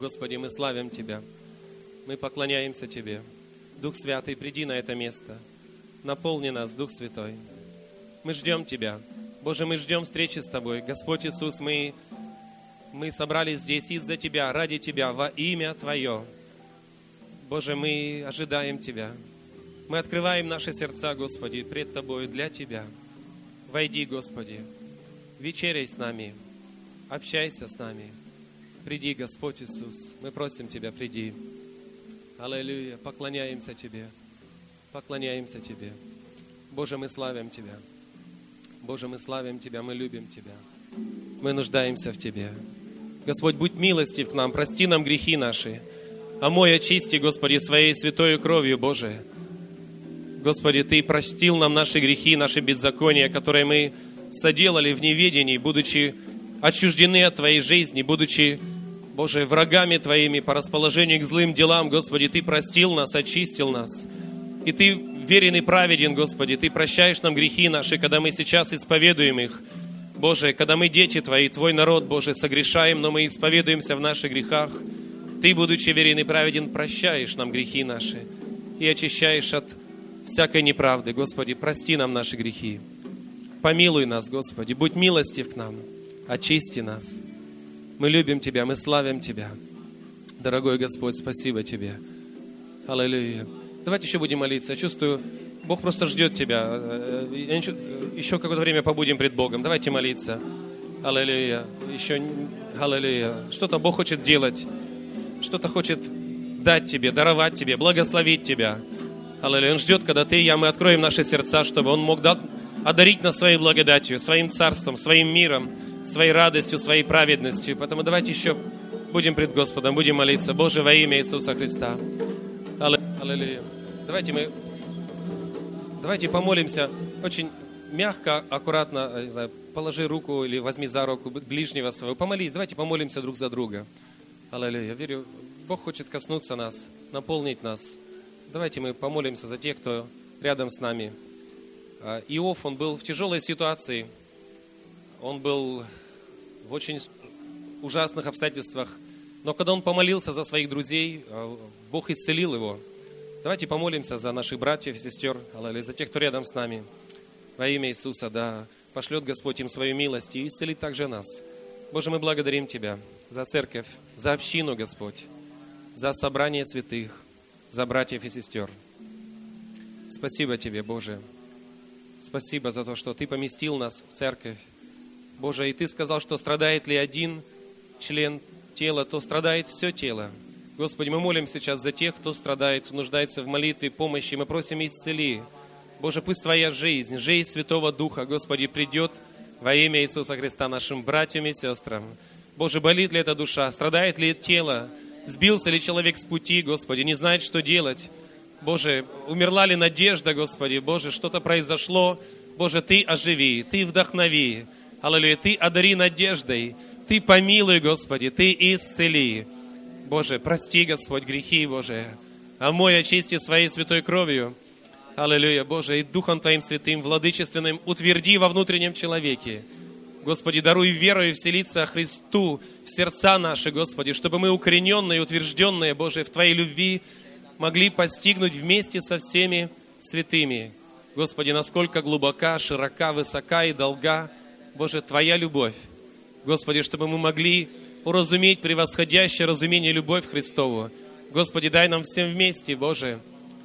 Господи, мы славим Тебя. Мы поклоняемся Тебе. Дух Святый, приди на это место. Наполни нас, Дух Святой. Мы ждем Тебя. Боже, мы ждем встречи с Тобой. Господь Иисус, мы, мы собрались здесь из-за Тебя, ради Тебя, во имя Твое. Боже, мы ожидаем Тебя. Мы открываем наши сердца, Господи, пред Тобою для Тебя. Войди, Господи, вечеряй с нами, общайся с нами. Приди, Господь Иисус. Мы просим Тебя, приди. Аллилуйя. Поклоняемся Тебе. Поклоняемся Тебе. Боже, мы славим Тебя. Боже, мы славим Тебя, мы любим Тебя. Мы нуждаемся в Тебе. Господь, будь милостив к нам, прости нам грехи наши. Омой, очисти, Господи, своей святой кровью, Боже. Господи, Ты простил нам наши грехи, наши беззакония, которые мы соделали в неведении, будучи отчуждены от Твоей жизни, будучи Боже, врагами Твоими по расположению к злым делам, Господи, Ты простил нас, очистил нас. И Ты верен и праведен, Господи, Ты прощаешь нам грехи наши, когда мы сейчас исповедуем их. Боже, когда мы дети Твои, Твой народ, Боже, согрешаем, но мы исповедуемся в наших грехах. Ты, будучи верен и праведен, прощаешь нам грехи наши и очищаешь от всякой неправды. Господи, прости нам наши грехи. Помилуй нас, Господи, будь милостив к нам, очисти нас. Мы любим Тебя, мы славим Тебя. Дорогой Господь, спасибо Тебе. Аллилуйя. Давайте еще будем молиться. Я чувствую, Бог просто ждет Тебя. Э, еще какое-то время побудем пред Богом. Давайте молиться. Аллилуйя. Еще, аллилуйя. Что-то Бог хочет делать. Что-то хочет дать Тебе, даровать Тебе, благословить Тебя. Аллилуйя. Он ждет, когда Ты и я, мы откроем наши сердца, чтобы Он мог одарить нас своей благодатью, своим царством, своим миром своей радостью, своей праведностью. Поэтому давайте еще будем пред Господом, будем молиться. Боже, во имя Иисуса Христа. Аллилуйя. Давайте мы, давайте помолимся очень мягко, аккуратно, э, не знаю, положи руку или возьми за руку ближнего своего. Помолись, давайте помолимся друг за друга. Аллилуйя. Я верю, Бог хочет коснуться нас, наполнить нас. Давайте мы помолимся за тех, кто рядом с нами. А, Иов, он был в тяжелой ситуации – он был в очень ужасных обстоятельствах. Но когда он помолился за своих друзей, э, Бог исцелил его. Давайте помолимся за наших братьев и сестер, за тех, кто рядом с нами. Во имя Иисуса, да, пошлет Господь им свою милость и исцелит также нас. Боже, мы благодарим Тебя за церковь, за общину, Господь, за собрание святых, за братьев и сестер. Спасибо Тебе, Боже. Спасибо за то, что Ты поместил нас в церковь, Боже, и Ты сказал, что страдает ли один член тела, то страдает все тело. Господи, мы молим сейчас за тех, кто страдает, нуждается в молитве, помощи. Мы просим исцели. Боже, пусть Твоя жизнь, жизнь Святого Духа, Господи, придет во имя Иисуса Христа нашим братьям и сестрам. Боже, болит ли эта душа, страдает ли тело, сбился ли человек с пути, Господи, не знает, что делать. Боже, умерла ли надежда, Господи, Боже, что-то произошло. Боже, Ты оживи, Ты вдохнови. Аллилуйя. Ты одари надеждой. Ты помилуй, Господи. Ты исцели. Боже, прости, Господь, грехи, Боже. Омой, очисти своей святой кровью. Аллилуйя, Боже, и Духом Твоим Святым, владычественным, утверди во внутреннем человеке. Господи, даруй веру и вселиться Христу в сердца наши, Господи, чтобы мы укорененные, утвержденные, Боже, в Твоей любви могли постигнуть вместе со всеми святыми. Господи, насколько глубока, широка, высока и долга – Боже, Твоя любовь. Господи, чтобы мы могли уразуметь превосходящее разумение любовь Христову. Господи, дай нам всем вместе, Боже,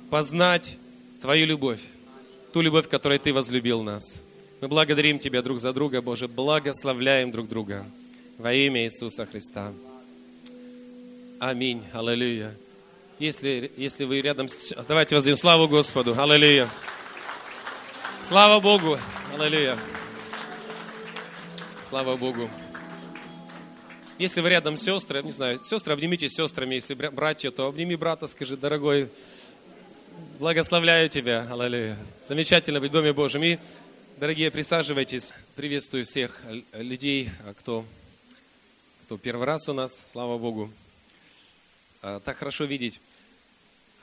познать Твою любовь, ту любовь, которой Ты возлюбил нас. Мы благодарим Тебя друг за друга, Боже, благословляем друг друга во имя Иисуса Христа. Аминь. Аллилуйя. Если, если вы рядом с... Давайте воздадим славу Господу. Аллилуйя. Слава Богу. Аллилуйя. Слава Богу. Если вы рядом сестры, не знаю, сестры, обнимите сестрами, если братья, то обними брата, скажи, дорогой, благословляю тебя, аллилуйя. Замечательно быть в Доме Божьем. И, дорогие, присаживайтесь, приветствую всех людей, а кто, кто первый раз у нас, слава Богу. А, так хорошо видеть,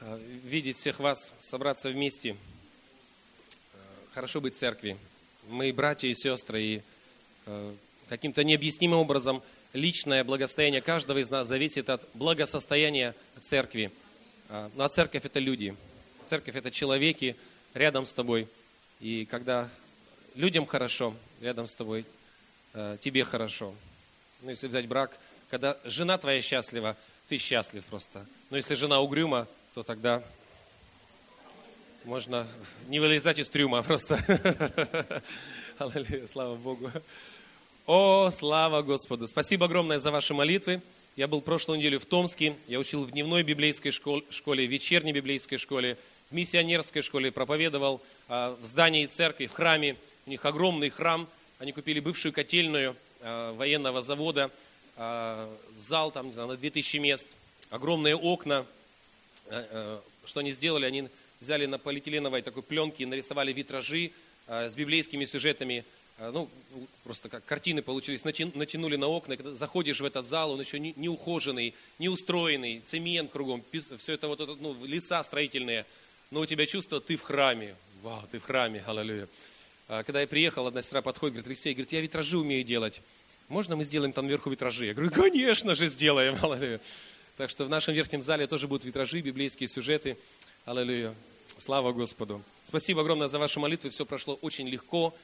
а, видеть всех вас, собраться вместе. Хорошо быть в церкви. Мы братья и сестры, и каким-то необъяснимым образом личное благосостояние каждого из нас зависит от благосостояния церкви. А, ну а церковь это люди. Церковь это человеки рядом с тобой. И когда людям хорошо рядом с тобой, э, тебе хорошо. Ну, если взять брак, когда жена твоя счастлива, ты счастлив просто. Но если жена угрюма, то тогда можно не вылезать из трюма просто. Аллилуйя, слава Богу. О, слава Господу. Спасибо огромное за ваши молитвы. Я был прошлую неделю в Томске, я учил в дневной библейской школе, в вечерней библейской школе, в миссионерской школе, проповедовал а, в здании церкви, в храме. У них огромный храм, они купили бывшую котельную а, военного завода, а, зал там, не знаю, на 2000 мест, огромные окна. Что они сделали? Они взяли на полиэтиленовой такой пленке и нарисовали витражи с библейскими сюжетами ну, просто как картины получились, натянули на окна, когда заходишь в этот зал, он еще не, ухоженный, не устроенный, цемент кругом, все это вот, ну, леса строительные, но у тебя чувство, ты в храме, вау, ты в храме, аллилуйя. А, когда я приехал, одна сестра подходит, говорит, Алексей, говорит, я витражи умею делать, можно мы сделаем там наверху витражи? Я говорю, конечно же сделаем, аллилуйя. Так что в нашем верхнем зале тоже будут витражи, библейские сюжеты, аллилуйя. Слава Господу. Спасибо огромное за ваши молитвы, все прошло очень легко,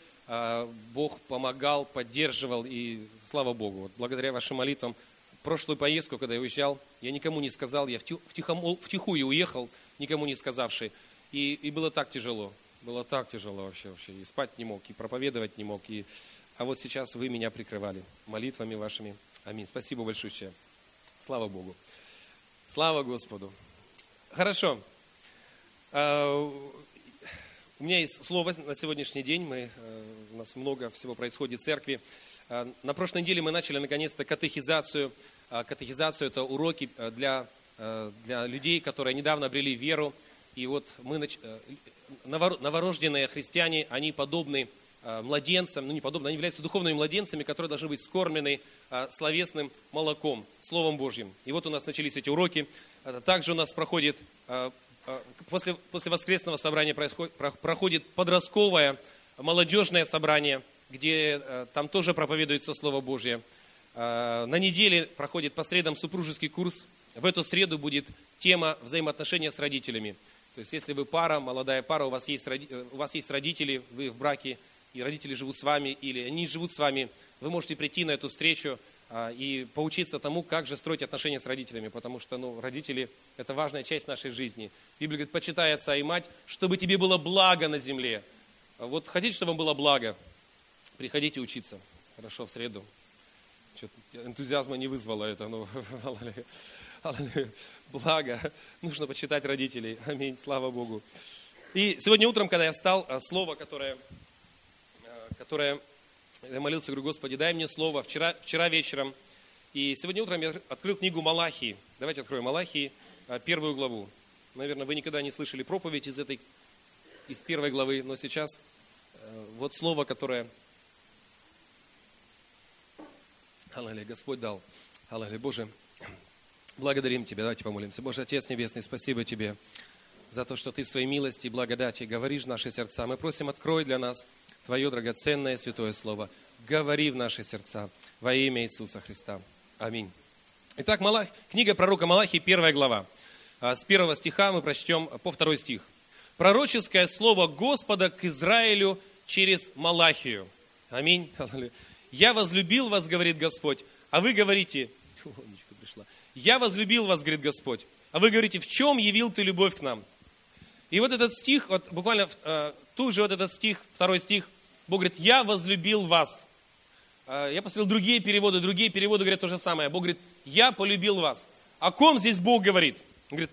Бог помогал, поддерживал, и слава Богу, вот благодаря вашим молитвам, прошлую поездку, когда я уезжал, я никому не сказал, я втихом, втихую уехал, никому не сказавший, и, и было так тяжело, было так тяжело вообще, вообще, и спать не мог, и проповедовать не мог, и... а вот сейчас вы меня прикрывали молитвами вашими, аминь, спасибо большое, слава Богу, слава Господу. Хорошо, а, у меня есть слово на сегодняшний день. Мы, э, у нас много всего происходит в церкви. Э, на прошлой неделе мы начали наконец-то катехизацию. Э, катехизацию – это уроки для, для людей, которые недавно обрели веру. И вот мы, новорожденные христиане, они подобны младенцам, ну не подобны, они являются духовными младенцами, которые должны быть скормлены словесным молоком, Словом Божьим. И вот у нас начались эти уроки. Также у нас проходит после, после воскресного собрания происходит, проходит подростковое молодежное собрание, где э, там тоже проповедуется Слово Божье. Э, на неделе проходит по средам супружеский курс. В эту среду будет тема взаимоотношения с родителями. То есть, если вы пара, молодая пара, у вас есть, у вас есть родители, вы в браке, и родители живут с вами, или они живут с вами, вы можете прийти на эту встречу, и поучиться тому, как же строить отношения с родителями, потому что ну, родители – это важная часть нашей жизни. Библия говорит, почитай отца и мать, чтобы тебе было благо на земле. А вот хотите, чтобы вам было благо? Приходите учиться. Хорошо, в среду. Что-то энтузиазма не вызвало это. Ну, благо. Нужно почитать родителей. Аминь. Слава Богу. И сегодня утром, когда я встал, а, слово, которое, которое я молился, говорю, Господи, дай мне слово вчера, вчера вечером. И сегодня утром я открыл книгу Малахии. Давайте откроем Малахии, а, первую главу. Наверное, вы никогда не слышали проповедь из этой, из первой главы, но сейчас э, вот слово, которое Аллилуйя, Господь дал. Аллилуйя, Боже, благодарим Тебя, давайте помолимся. Боже, Отец Небесный, спасибо Тебе за то, что Ты в своей милости и благодати говоришь в наши сердца. Мы просим, открой для нас – Твое драгоценное святое Слово. Говори в наши сердца во имя Иисуса Христа. Аминь. Итак, Малах, книга пророка Малахии, первая глава. А, с первого стиха мы прочтем по второй стих. Пророческое слово Господа к Израилю через Малахию. Аминь. Я возлюбил вас, говорит Господь, а вы говорите, пришла. Я возлюбил вас, говорит Господь, а вы говорите, в чем явил ты любовь к нам? И вот этот стих, вот буквально э, тут же вот этот стих, второй стих, Бог говорит, я возлюбил вас. Э, я посмотрел другие переводы, другие переводы говорят то же самое. Бог говорит, я полюбил вас. О ком здесь Бог говорит? Он говорит,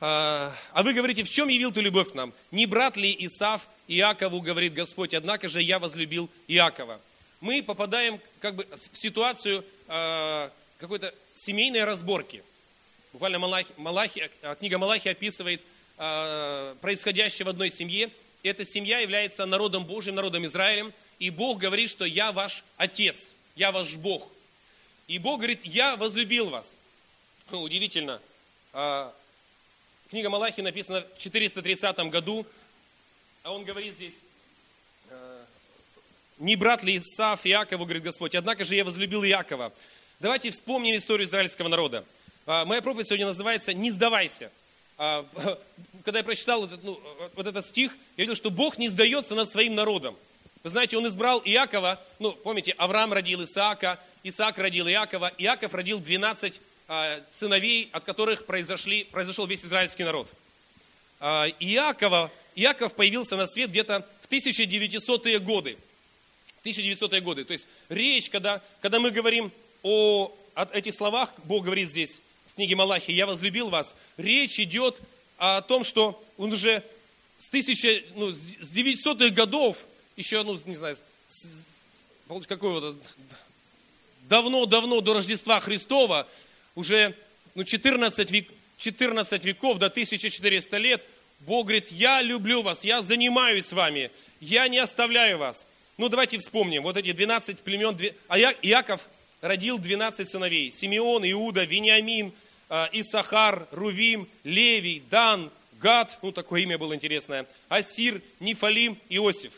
«А, а вы говорите, в чем явил ты любовь к нам? Не брат ли Исав Иакову, говорит Господь, однако же я возлюбил Иакова. Мы попадаем как бы в ситуацию э, какой-то семейной разборки. Буквально Малахи, Малахи, книга Малахи описывает происходящее в одной семье. Эта семья является народом Божьим, народом Израилем. И Бог говорит, что я ваш отец, я ваш Бог. И Бог говорит, я возлюбил вас. Удивительно. А, книга Малахи написана в 430 году, а он говорит здесь, э, не брат ли Исаф Иакова, говорит Господь, однако же я возлюбил Иакова. Давайте вспомним историю израильского народа. А, моя проповедь сегодня называется «Не сдавайся». А, когда я прочитал вот этот, ну, вот этот стих, я видел, что Бог не сдается над своим народом. Вы знаете, Он избрал Иакова, ну, помните, Авраам родил Исаака, Исаак родил Иакова, Иаков родил 12 а, сыновей, от которых произошли, произошел весь израильский народ. А, Иакова, Иаков появился на свет где-то в 1900-е годы. 1900-е годы. То есть речь, когда, когда мы говорим о, о этих словах, Бог говорит здесь, книге Малахи, «Я возлюбил вас», речь идет о том, что он уже с, 1000, ну, с 900-х годов, еще, ну, не знаю, с, какого-то давно-давно до Рождества Христова, уже ну, 14, век, 14 веков до 1400 лет, Бог говорит, я люблю вас, я занимаюсь с вами, я не оставляю вас. Ну, давайте вспомним, вот эти 12 племен, а Иаков родил 12 сыновей, Симеон, Иуда, Вениамин, Исахар, Рувим, Левий, Дан, Гад, ну, такое имя было интересное, Асир, Нифалим, Иосиф.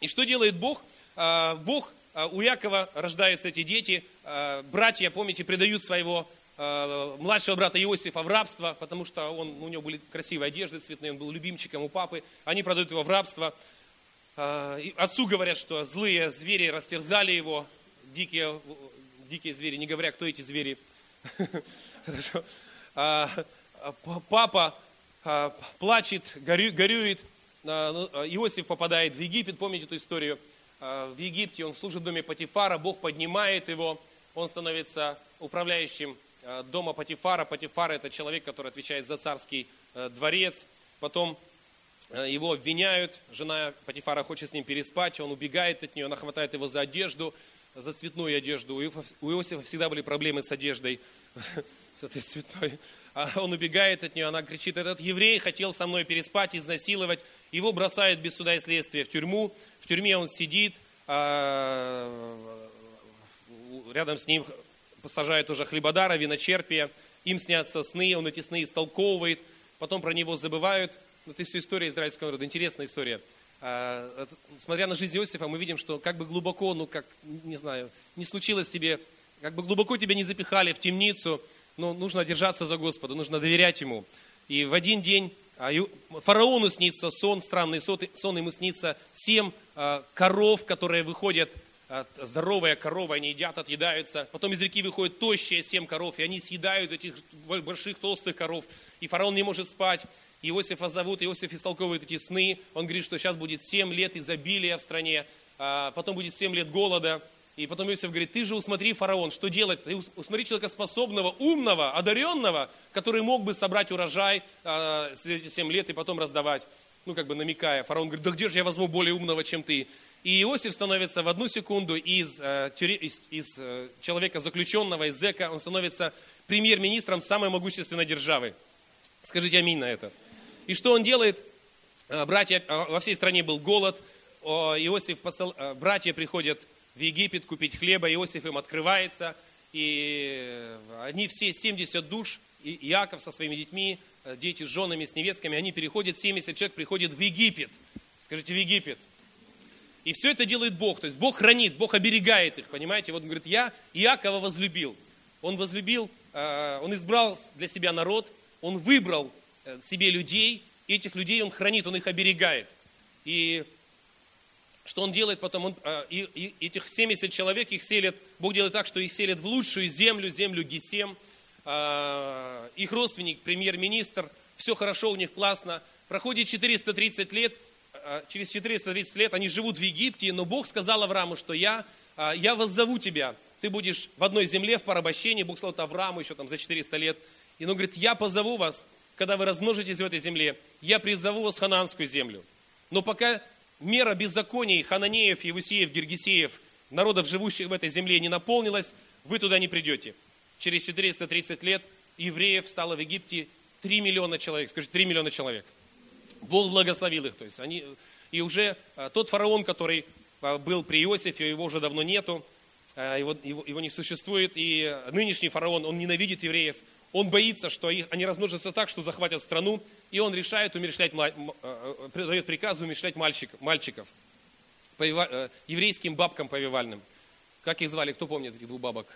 И что делает Бог? А, Бог а, у Якова рождаются эти дети, а, братья, помните, предают своего а, младшего брата Иосифа в рабство, потому что он, у него были красивые одежды цветные, он был любимчиком у папы, они продают его в рабство. Отцу говорят, что злые звери растерзали его, дикие, дикие звери, не говоря, кто эти звери. Хорошо. Папа плачет, горюет, ну, Иосиф попадает в Египет, помните эту историю? Э, в Египте, он служит в доме Патифара, Бог поднимает его, он становится управляющим дома Патифара. Патифар – это человек, который отвечает за царский дворец. Потом его обвиняют, жена Патифара хочет с ним переспать, он убегает от нее, она хватает его за одежду, за цветную одежду. У Иосифа всегда были проблемы с одеждой, с этой цветной. А он убегает от нее, она кричит, этот еврей хотел со мной переспать, изнасиловать. Его бросают без суда и следствия в тюрьму. В тюрьме он сидит, а, рядом с ним посажают уже хлебодара, виночерпия. Им снятся сны, он эти сны истолковывает. Потом про него забывают. Это все история израильского народа. Интересная история. А, смотря на жизнь Иосифа, мы видим, что как бы глубоко, ну как, не знаю, не случилось тебе, как бы глубоко тебя не запихали в темницу, но нужно держаться за Господа, нужно доверять Ему. И в один день а, фараону снится сон, странный сон, ему снится семь а, коров, которые выходят, здоровая корова, они едят, отъедаются. Потом из реки выходят тощие семь коров, и они съедают этих больших толстых коров. И фараон не может спать. Иосифа зовут, Иосиф истолковывает эти сны. Он говорит, что сейчас будет 7 лет изобилия в стране, а потом будет 7 лет голода. И потом Иосиф говорит, ты же усмотри, фараон, что делать? Ты усмотри человека способного, умного, одаренного, который мог бы собрать урожай э, эти 7 лет и потом раздавать. Ну, как бы намекая. Фараон говорит, да где же я возьму более умного, чем ты? И Иосиф становится в одну секунду из, э, из, из э, человека заключенного, из зэка, он становится премьер-министром самой могущественной державы. Скажите аминь на это. И что он делает? Э, братья, во всей стране был голод. Иосиф, посыл, братья приходят в Египет купить хлеба, Иосиф им открывается, и они все, 70 душ, Иаков со своими детьми, дети с женами, с невестками, они переходят, 70 человек приходят в Египет. Скажите, в Египет. И все это делает Бог. То есть Бог хранит, Бог оберегает их, понимаете? Вот он говорит, я Иакова возлюбил. Он возлюбил, он избрал для себя народ, он выбрал Э, себе людей, этих людей он хранит, он их оберегает. И что он делает потом? Он, э, и, и этих 70 человек, их селят, Бог делает так, что их селят в лучшую землю, землю Гесем. Э, их родственник, премьер-министр, все хорошо у них, классно. Проходит 430 лет, через 430 лет они живут в Египте, но Бог сказал Аврааму, что я, я воззову тебя, ты будешь в одной земле, в порабощении, Бог сказал это Аврааму еще там за 400 лет, и он говорит, я позову вас, когда вы размножитесь в этой земле, я призову вас в хананскую землю. Но пока мера беззаконий хананеев, Евусеев, Гергисеев, народов, живущих в этой земле, не наполнилась, вы туда не придете. Через 430 лет евреев стало в Египте 3 миллиона человек. Скажите, 3 миллиона человек. Бог благословил их. То есть они, и уже а, тот фараон, который а, был при Иосифе, его уже давно нету, а, его, его, его не существует. И нынешний фараон, он ненавидит евреев, он боится, что они размножатся так, что захватят страну, и он решает умершлять, э, дает приказ умершлять мальчик, мальчиков, э, еврейским бабкам повивальным. Как их звали, кто помнит этих двух бабок?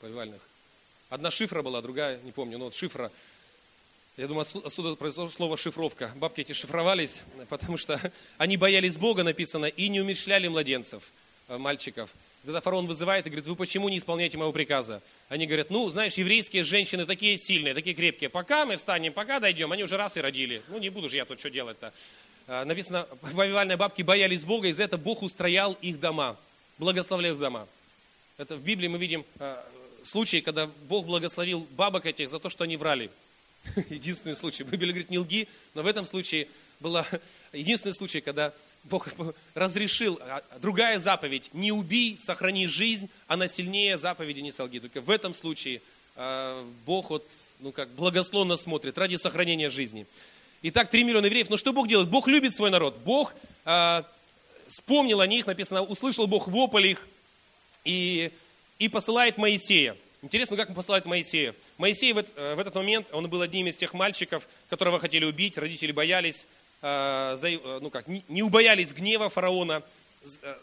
повивальных. Одна шифра была, другая, не помню, но вот шифра. Я думаю, отсюда произошло слово шифровка. Бабки эти шифровались, потому что они боялись Бога, написано, и не умерщвляли младенцев, э, мальчиков. Тогда фараон вызывает и говорит, вы почему не исполняете моего приказа? Они говорят, ну, знаешь, еврейские женщины такие сильные, такие крепкие. Пока мы встанем, пока дойдем, они уже раз и родили. Ну, не буду же я тут что делать-то. А, написано, повивальные бабки боялись Бога, из-за этого Бог устроял их дома, благословлял их дома. Это в Библии мы видим а, случай, когда Бог благословил бабок этих за то, что они врали. Единственный случай. Библия говорит, не лги, но в этом случае был единственный случай, когда Бог разрешил, а, другая заповедь, не убей, сохрани жизнь, она сильнее заповеди не солги. Только в этом случае а, Бог вот, ну как, благословно смотрит ради сохранения жизни. Итак, 3 миллиона евреев. Но что Бог делает? Бог любит свой народ. Бог э, вспомнил о них, написано, услышал Бог вопль их, и и посылает Моисея. Интересно, как он посылает Моисея. Моисей э, в этот момент, он был одним из тех мальчиков, которого хотели убить, родители боялись, э, э, ну как, не, убоялись гнева фараона,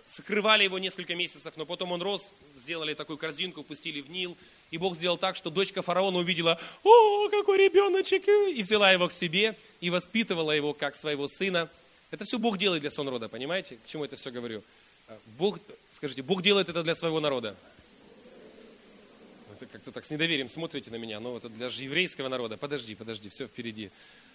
скрывали его несколько месяцев, но потом он рос, сделали такую корзинку, пустили в Нил, и Бог сделал так, что дочка фараона увидела, о, какой ребеночек, и взяла его к себе, и воспитывала его как своего сына. Это все Бог делает для своего народа, понимаете? К чему это все говорю? Бог, скажите, Бог делает это для своего народа как-то так с недоверием смотрите на меня, но это для еврейского народа. Подожди, подожди, все впереди.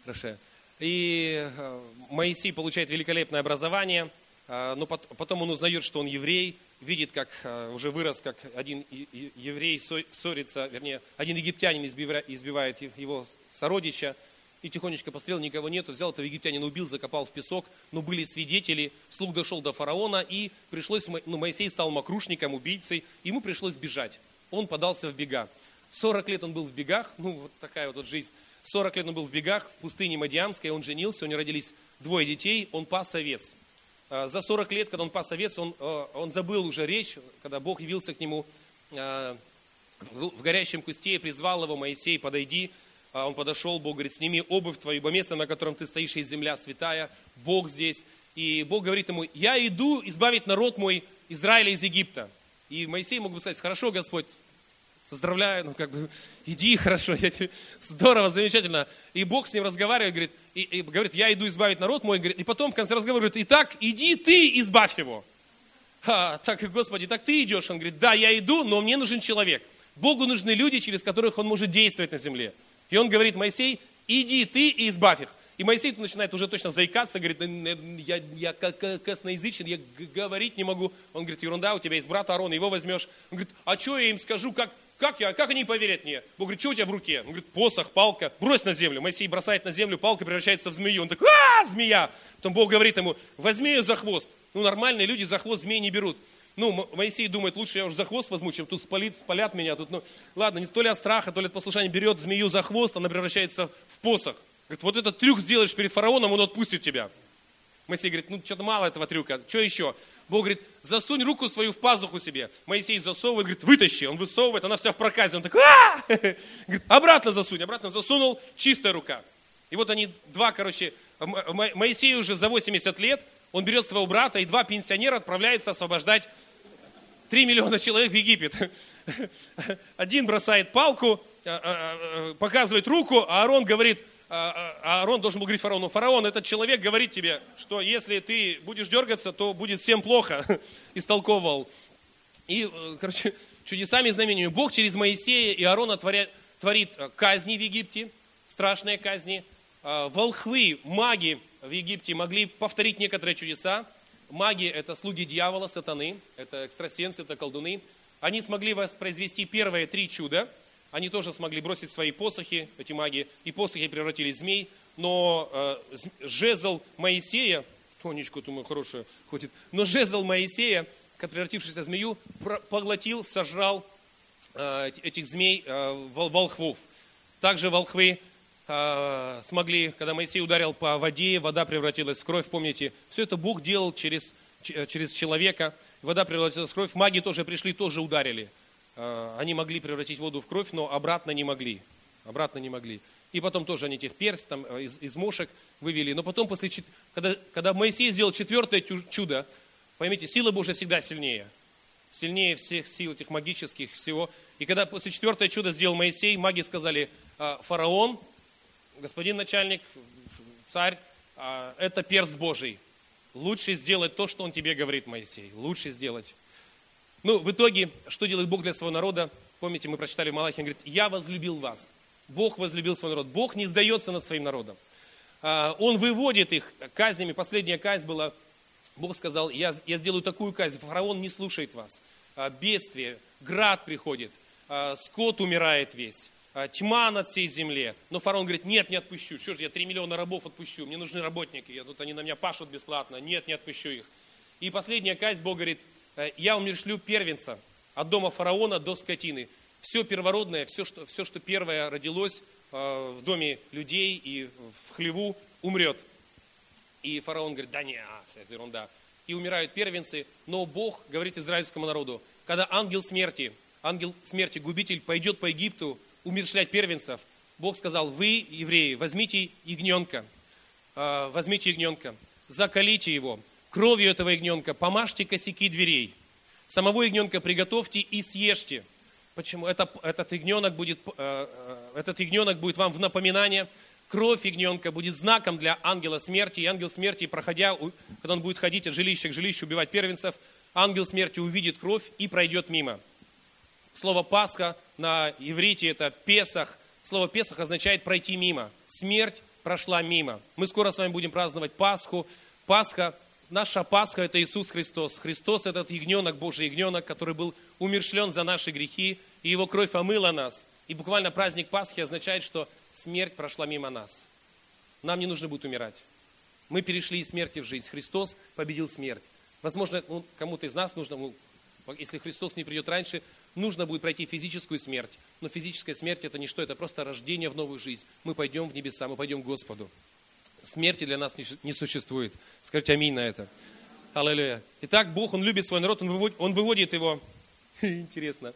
Хорошо. И э, Моисей получает великолепное образование, э, но потом он узнает, что он еврей, видит, как э, уже вырос, как один еврей ссорится, вернее, один египтянин избивает его сородича, и тихонечко пострел, никого нету, взял этого египтянина, убил, закопал в песок, но были свидетели, слух дошел до фараона, и пришлось, ну, Моисей стал мокрушником, убийцей, ему пришлось бежать он подался в бега. 40 лет он был в бегах, ну вот такая вот, вот жизнь. 40 лет он был в бегах в пустыне Мадиамской, он женился, у него родились двое детей, он пас овец. А, за 40 лет, когда он пас овец, он, а, он забыл уже речь, когда Бог явился к нему а, в горящем кусте и призвал его, Моисей, подойди. Он подошел, Бог говорит, сними обувь твою, ибо место, на котором ты стоишь, есть земля святая, Бог здесь. И Бог говорит ему, я иду избавить народ мой Израиля из Египта. И Моисей мог бы сказать, хорошо, Господь, поздравляю, ну как бы, иди, хорошо, я тебе, здорово, замечательно. И Бог с ним разговаривает, говорит, и, и говорит, я иду избавить народ мой, говорит, и потом в конце разговора говорит, итак, иди ты, избавь его. А, так, Господи, так ты идешь? Он говорит, да, я иду, но мне нужен человек. Богу нужны люди, через которых он может действовать на земле. И он говорит, Моисей, иди ты и избавь их. И Моисей начинает уже точно заикаться, говорит, я, я косноязычен, я говорить не могу. Он говорит, ерунда, у тебя есть брат Аарон, его возьмешь. Он говорит, а что я им скажу, как, как, я, как они поверят мне? Бог говорит, что у тебя в руке? Он говорит, посох, палка, брось на землю. Моисей бросает на землю, палка превращается в змею. Он такой, а, змея! Потом Бог говорит ему, возьми ее за хвост. Ну, нормальные люди за хвост змеи не берут. Ну, Моисей думает, лучше я уже за хвост возьму, чем тут спалит, спалят меня. Тут, ну, ладно, не то ли от страха, то ли от послушания, берет змею за хвост, она превращается в посох. Говорит, вот этот трюк сделаешь перед фараоном, он отпустит тебя. Моисей говорит, ну что-то мало этого трюка, что еще? Бог говорит, засунь руку свою в пазуху себе. Моисей засовывает, говорит, вытащи. Он высовывает, она вся в проказе. Он такой, а Говорит, обратно засунь. Обратно засунул, чистая рука. И вот они два, короче, Моисей уже за 80 лет, он берет своего брата, и два пенсионера отправляются освобождать 3 миллиона человек в Египет. Один бросает палку, показывает руку, а Аарон говорит, а, Аарон должен был говорить фараону, фараон, этот человек говорит тебе, что если ты будешь дергаться, то будет всем плохо, истолковывал. И, э, короче, чудесами и знамениями Бог через Моисея и Аарона творят, творит э, казни в Египте, страшные казни. Волхвы, маги в Египте могли повторить некоторые чудеса. Маги – это слуги дьявола, сатаны, это экстрасенсы, это колдуны. Они смогли воспроизвести первые три чуда – они тоже смогли бросить свои посохи, эти маги, и посохи превратились в змей. Но э, жезл Моисея, тонечку, думаю, хорошая ходит, но жезл Моисея, превратившийся в змею, поглотил, сожрал э, этих змей, э, волхвов. Также волхвы э, смогли, когда Моисей ударил по воде, вода превратилась в кровь, помните, все это Бог делал через, через человека, вода превратилась в кровь, маги тоже пришли, тоже ударили. Э, они могли превратить воду в кровь, но обратно не могли. Обратно не могли. И потом тоже они тех перст там, э, из, из мошек вывели. Но потом, после, когда, когда Моисей сделал четвертое чудо, поймите, сила Божья всегда сильнее. сильнее всех сил этих магических всего. И когда после четвертое чудо сделал Моисей, маги сказали, «А, фараон, господин начальник, царь, это перст Божий. Лучше сделать то, что он тебе говорит, Моисей. Лучше сделать. Ну, в итоге, что делает Бог для своего народа? Помните, мы прочитали в Малахе, он говорит, я возлюбил вас. Бог возлюбил свой народ. Бог не сдается над своим народом. А, он выводит их казнями. Последняя казнь была, Бог сказал, я, я сделаю такую казнь, фараон не слушает вас. А, бедствие, град приходит, а, скот умирает весь, тьма над всей земле. Но фараон говорит, нет, не отпущу. Что же, я 3 миллиона рабов отпущу, мне нужны работники, я, тут они на меня пашут бесплатно. Нет, не отпущу их. И последняя казнь, Бог говорит, «Э, я умершлю первенца от дома фараона до скотины. Все первородное, все, что, все, что первое родилось э, в доме людей и в хлеву, умрет. И фараон говорит, да не, а, это ерунда. И умирают первенцы, но Бог говорит израильскому народу, когда ангел смерти, ангел смерти, губитель, пойдет по Египту умершлять первенцев, Бог сказал, вы, евреи, возьмите ягненка, э, возьмите ягненка, закалите его, кровью этого ягненка помажьте косяки дверей, самого ягненка приготовьте и съешьте. Почему? Это, этот, ягненок будет, э, э, этот ягненок будет вам в напоминание, кровь ягненка будет знаком для ангела смерти, и ангел смерти, проходя, когда он будет ходить от жилища к жилищу, убивать первенцев, ангел смерти увидит кровь и пройдет мимо. Слово Пасха на иврите это Песах. Слово Песах означает пройти мимо. Смерть прошла мимо. Мы скоро с вами будем праздновать Пасху. Пасха наша Пасха – это Иисус Христос. Христос – этот ягненок, Божий ягненок, который был умершлен за наши грехи, и Его кровь омыла нас. И буквально праздник Пасхи означает, что смерть прошла мимо нас. Нам не нужно будет умирать. Мы перешли из смерти в жизнь. Христос победил смерть. Возможно, ну, кому-то из нас нужно, ну, если Христос не придет раньше, нужно будет пройти физическую смерть. Но физическая смерть это не что, это просто рождение в новую жизнь. Мы пойдем в небеса, мы пойдем к Господу. Смерти для нас не существует. Скажите аминь на это. Аллилуйя. Итак, Бог, Он любит свой народ, Он выводит, он выводит его. Интересно.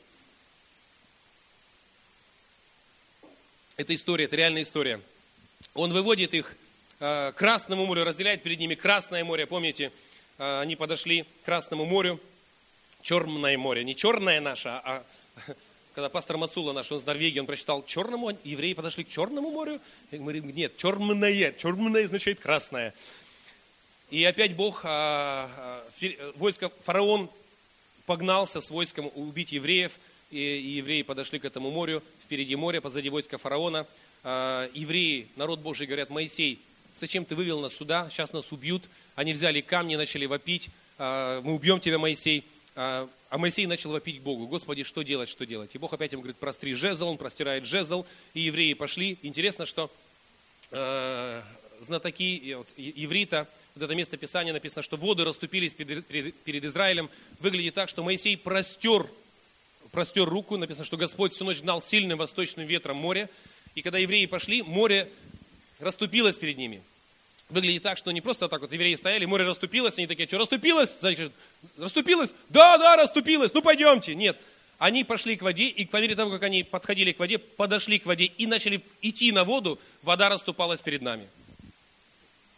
Это история, это реальная история. Он выводит их э, к Красному морю, разделяет перед ними Красное море. Помните, э, они подошли к Красному морю, Черное море. Не черное наше, а когда пастор Мацула наш, он из Норвегии, он прочитал Черному, евреи подошли к Черному морю. И говорим, нет, черное, черное означает красное. И опять Бог, а, а, войско, фараон погнался с войском убить евреев, и, и евреи подошли к этому морю, впереди море, позади войска фараона. А, евреи, народ Божий, говорят, Моисей, зачем ты вывел нас сюда, сейчас нас убьют. Они взяли камни, начали вопить, а, мы убьем тебя, Моисей. А, а Моисей начал вопить Богу, Господи, что делать, что делать? И Бог опять ему говорит, простри жезл, он простирает жезл, и евреи пошли. Интересно, что э, знатоки вот, еврита, вот это место Писания написано, что воды расступились перед, перед, перед Израилем. Выглядит так, что Моисей простер, простер руку, написано, что Господь всю ночь гнал сильным восточным ветром море, и когда евреи пошли, море расступилось перед ними выглядит так, что не просто так вот евреи стояли, море расступилось, они такие, что расступилось? Значит, расступилось? Да, да, расступилось, ну пойдемте. Нет, они пошли к воде, и по мере того, как они подходили к воде, подошли к воде и начали идти на воду, вода расступалась перед нами.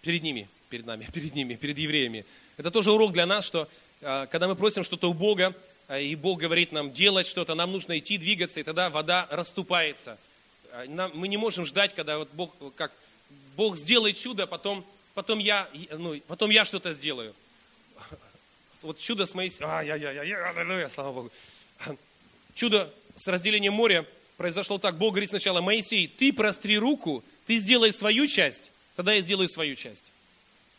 Перед ними, перед нами, перед ними, перед евреями. Это тоже урок для нас, что а, когда мы просим что-то у Бога, а, и Бог говорит нам делать что-то, нам нужно идти, двигаться, и тогда вода расступается. А, мы не можем ждать, когда вот Бог, как Бог сделает чудо, потом, потом я, ну, потом я что-то сделаю. Вот чудо с Моисеем, а, я, я, я, я, слава Богу. Чудо с разделением моря произошло так. Бог говорит сначала, Моисей, ты простри руку, ты сделай свою часть, тогда я сделаю свою часть.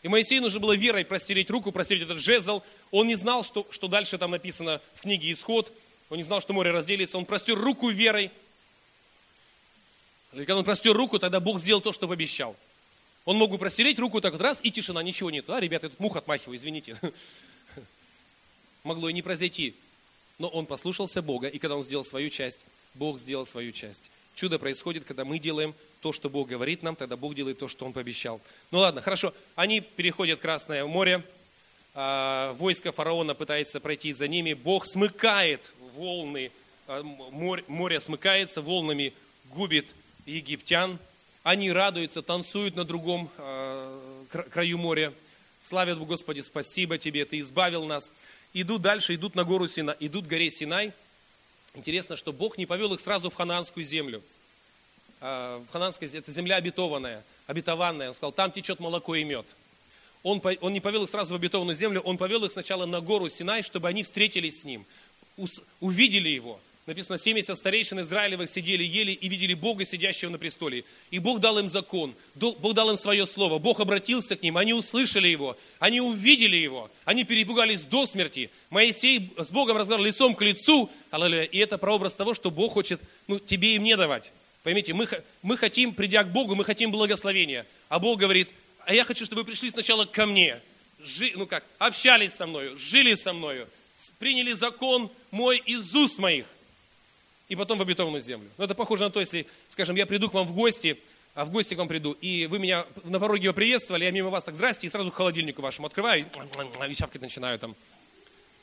И Моисею нужно было верой простереть руку, простереть этот жезл. Он не знал, что, что дальше там написано в книге Исход. Он не знал, что море разделится. Он простер руку верой. И когда он простер руку, тогда Бог сделал то, что обещал. Он мог бы простереть руку так вот раз, и тишина, ничего нет. А, ребята, я тут мух отмахиваю, извините. Могло и не произойти. Но он послушался Бога, и когда он сделал свою часть, Бог сделал свою часть. Чудо происходит, когда мы делаем то, что Бог говорит нам, тогда Бог делает то, что Он пообещал. Ну ладно, хорошо. Они переходят Красное море, а, войско фараона пытается пройти за ними, Бог смыкает волны, а, море, море смыкается, волнами губит египтян – они радуются, танцуют на другом э, краю моря. Славят Господи, спасибо Тебе, Ты избавил нас. идут дальше, идут на гору Синай, идут к горе Синай. Интересно, что Бог не повел их сразу в хананскую землю. А, в хананской это земля обетованная, обетованная. Он сказал, там течет молоко и мед. Он, он не повел их сразу в обетованную землю, он повел их сначала на гору Синай, чтобы они встретились с ним, увидели его. Написано, 70 старейшин Израилевых сидели, ели и видели Бога, сидящего на престоле. И Бог дал им закон, Бог дал им свое слово, Бог обратился к ним, они услышали его, они увидели его, они перепугались до смерти. Моисей с Богом разговаривал лицом к лицу, и это прообраз того, что Бог хочет ну, тебе и мне давать. Поймите, мы, мы хотим, придя к Богу, мы хотим благословения. А Бог говорит, а я хочу, чтобы вы пришли сначала ко мне, жи, ну как, общались со мною, жили со мною, приняли закон мой из уст моих и потом в обетованную землю. Но это похоже на то, если, скажем, я приду к вам в гости, а в гости к вам приду, и вы меня на пороге его приветствовали, я мимо вас так здрасте, и сразу к холодильнику вашему открываю, и чавкать начинаю там.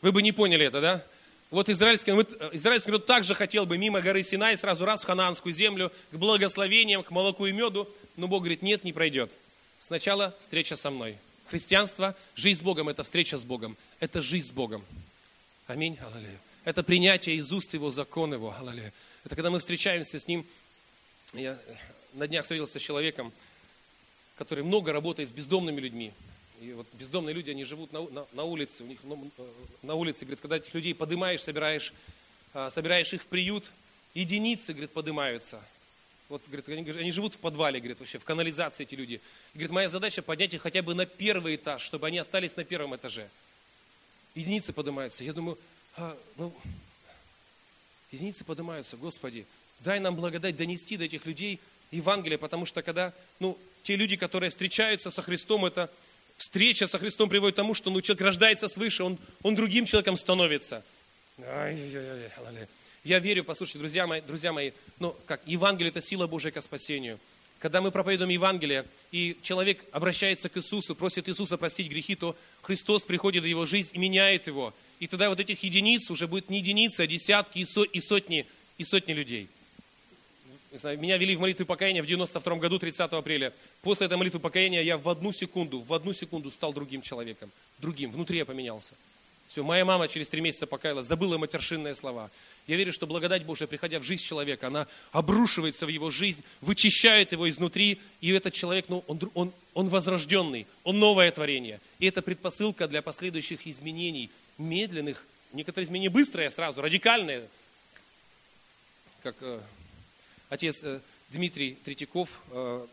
Вы бы не поняли это, да? Вот израильский, израильский народ также хотел бы мимо горы Синай сразу раз в хананскую землю, к благословениям, к молоку и меду, но Бог говорит, нет, не пройдет. Сначала встреча со мной. Христианство, жизнь с Богом – это встреча с Богом, это жизнь с Богом. Аминь. Аллилуйя. Это принятие из уст Его закон Его. Это когда мы встречаемся с Ним. Я на днях встретился с человеком, который много работает с бездомными людьми. И вот бездомные люди, они живут на, на, на улице, у них ну, на улице, говорит, когда этих людей поднимаешь, собираешь, а, собираешь их в приют, единицы, говорит, поднимаются. Вот, говорит, они, они живут в подвале, говорит, вообще, в канализации эти люди. И, говорит, моя задача поднять их хотя бы на первый этаж, чтобы они остались на первом этаже. Единицы поднимаются. Я думаю, а, ну, единицы поднимаются, Господи, дай нам благодать донести до этих людей Евангелие, потому что когда, ну, те люди, которые встречаются со Христом, это встреча со Христом приводит к тому, что ну, человек рождается свыше, он, он другим человеком становится. Я верю, послушайте, друзья мои, друзья мои, ну, как, Евангелие – это сила Божия к спасению. Когда мы проповедуем Евангелие, и человек обращается к Иисусу, просит Иисуса простить грехи, то Христос приходит в его жизнь и меняет его. И тогда вот этих единиц уже будет не единицы, а десятки и, со, и, сотни, и сотни людей. Меня вели в молитву покаяния в 92 году, 30 апреля. После этой молитвы покаяния я в одну секунду, в одну секунду стал другим человеком. Другим, внутри я поменялся. Все, моя мама через три месяца покаялась, забыла матершинные слова. Я верю, что благодать Божия, приходя в жизнь человека, она обрушивается в его жизнь, вычищает его изнутри, и этот человек, ну, он, он, он возрожденный, он новое творение. И это предпосылка для последующих изменений, медленных, некоторые изменения быстрые сразу, радикальные, как э, отец э, Дмитрий Третьяков э,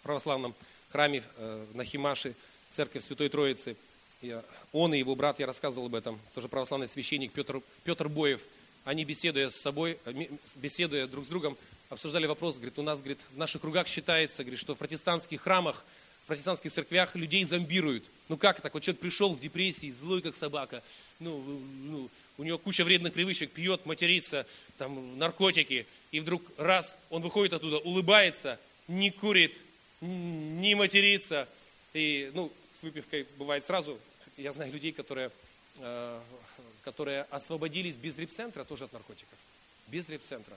в православном храме э, на Химаше, церковь Святой Троицы, я, он и его брат, я рассказывал об этом, тоже православный священник Петр, Петр Боев, они, беседуя с собой, э, беседуя друг с другом, обсуждали вопрос, говорит, у нас, говорит, в наших кругах считается, говорит, что в протестантских храмах, в протестантских церквях людей зомбируют. Ну как так? Вот человек пришел в депрессии, злой как собака, ну, ну, у него куча вредных привычек, пьет, матерится, там, наркотики, и вдруг раз, он выходит оттуда, улыбается, не курит, не матерится, и, ну, с выпивкой бывает сразу, я знаю людей, которые, э, которые освободились без репцентра тоже от наркотиков. Без репцентра.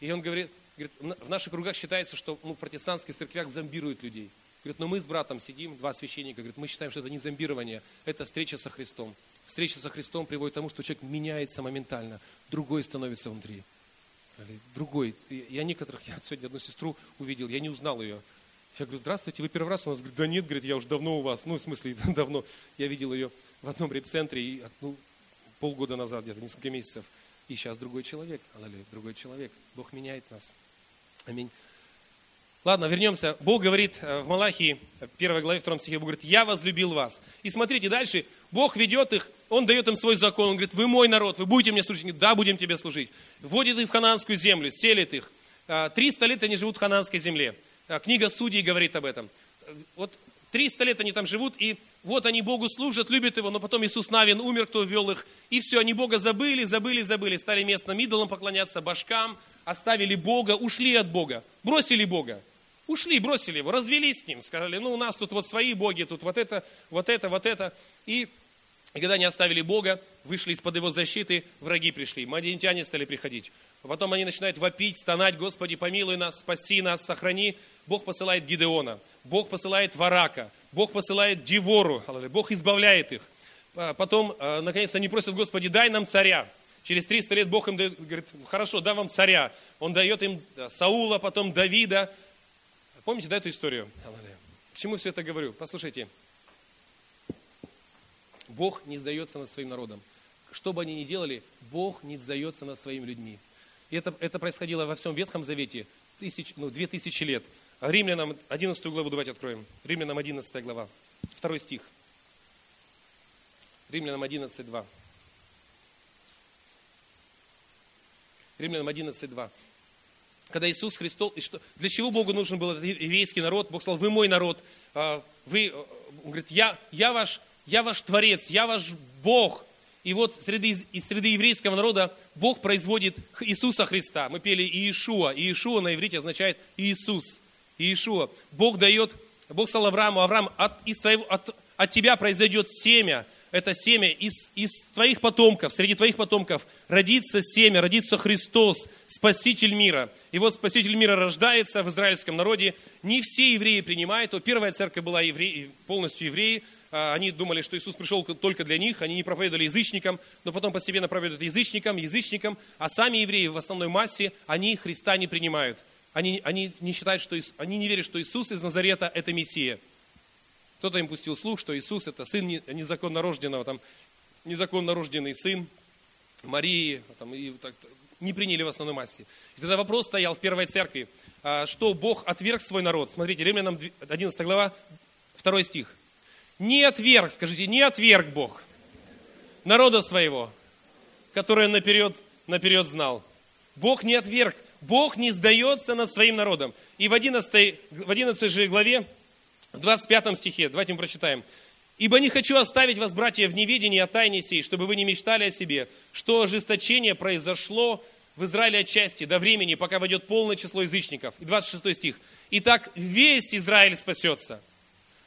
И он говорит, говорит в наших кругах считается, что ну, протестантских церквях зомбируют людей. Говорит, но мы с братом сидим, два священника, говорит, мы считаем, что это не зомбирование, это встреча со Христом. Встреча со Христом приводит к тому, что человек меняется моментально, другой становится внутри. Другой. Я некоторых, я сегодня одну сестру увидел, я не узнал ее. Я говорю, здравствуйте, вы первый раз у нас? Говорит, да нет, говорит, я уже давно у вас. Ну, в смысле, давно. Я видел ее в одном репцентре и, ну, полгода назад, где-то несколько месяцев. И сейчас другой человек. Аллилуйя, другой человек. Бог меняет нас. Аминь. Ладно, вернемся. Бог говорит э, в Малахии, 1 главе, 2 стихе, Бог говорит, я возлюбил вас. И смотрите, дальше Бог ведет их, Он дает им свой закон. Он говорит, вы мой народ, вы будете мне служить. Да, будем тебе служить. Вводит их в хананскую землю, селит их. 300 лет они живут в хананской земле. А, книга Судей говорит об этом. Вот 300 лет они там живут, и вот они Богу служат, любят Его, но потом Иисус Навин умер, кто ввел их, и все, они Бога забыли, забыли, забыли, стали местным идолам поклоняться, башкам, оставили Бога, ушли от Бога, бросили Бога. Ушли, бросили его, развелись с ним, сказали, ну у нас тут вот свои боги, тут вот это, вот это, вот это. И и когда они оставили Бога, вышли из-под его защиты, враги пришли. Мадиентяне стали приходить. А потом они начинают вопить, стонать, Господи, помилуй нас, спаси нас, сохрани. Бог посылает Гидеона, Бог посылает Варака, Бог посылает Дивору, Бог избавляет их. а, потом, а, наконец, они просят, Господи, дай нам царя. Через 300 лет Бог им дает, говорит, хорошо, дай вам царя. Он дает им Саула, потом Давида. Помните, да, эту историю? К чему все это говорю? Послушайте. Бог не сдается над своим народом. Что бы они ни делали, Бог не сдается над своими людьми. И это, это происходило во всем Ветхом Завете, тысяч, ну, две тысячи лет. Римлянам 11 главу давайте откроем. Римлянам 11 глава, второй стих. Римлянам 11, 2. Римлянам 11, 2. Когда Иисус Христос, и что, для чего Богу нужен был этот еврейский народ? Бог сказал, вы мой народ, а, вы, он говорит, я, я, ваш, я ваш Творец, я ваш Бог. И вот среди, из среды еврейского народа Бог производит Иисуса Христа. Мы пели Иешуа. Иешуа на иврите означает Иисус. Иешуа. Бог дает, Бог сказал Аврааму, Авраам, от, из твоего, от, от тебя произойдет семя, это семя из, из твоих потомков, среди твоих потомков родится семя, родится Христос, Спаситель мира. И вот Спаситель мира рождается в израильском народе. Не все евреи принимают его. Первая церковь была евреи, полностью евреи. А, они думали, что Иисус пришел только для них, они не проповедовали язычникам, но потом постепенно проповедуют язычникам, язычникам, а сами евреи в основной массе, они Христа не принимают. Они, они не считают, что они не верят, что Иисус из Назарета – это Мессия. Кто-то им пустил слух, что Иисус это сын незаконно рожденного, там, незаконно рожденный сын Марии, там, и так, не приняли в основной массе. И тогда вопрос стоял в первой церкви, а, что Бог отверг свой народ. Смотрите, Римлянам 11 глава, 2 стих. Не отверг, скажите, не отверг Бог народа своего, который наперед, наперед знал. Бог не отверг, Бог не сдается над своим народом. И в 11, в 11 же главе в 25 стихе, давайте мы прочитаем. «Ибо не хочу оставить вас, братья, в неведении о тайне сей, чтобы вы не мечтали о себе, что ожесточение произошло в Израиле отчасти до времени, пока войдет полное число язычников». И 26 стих. «Итак, весь Израиль спасется».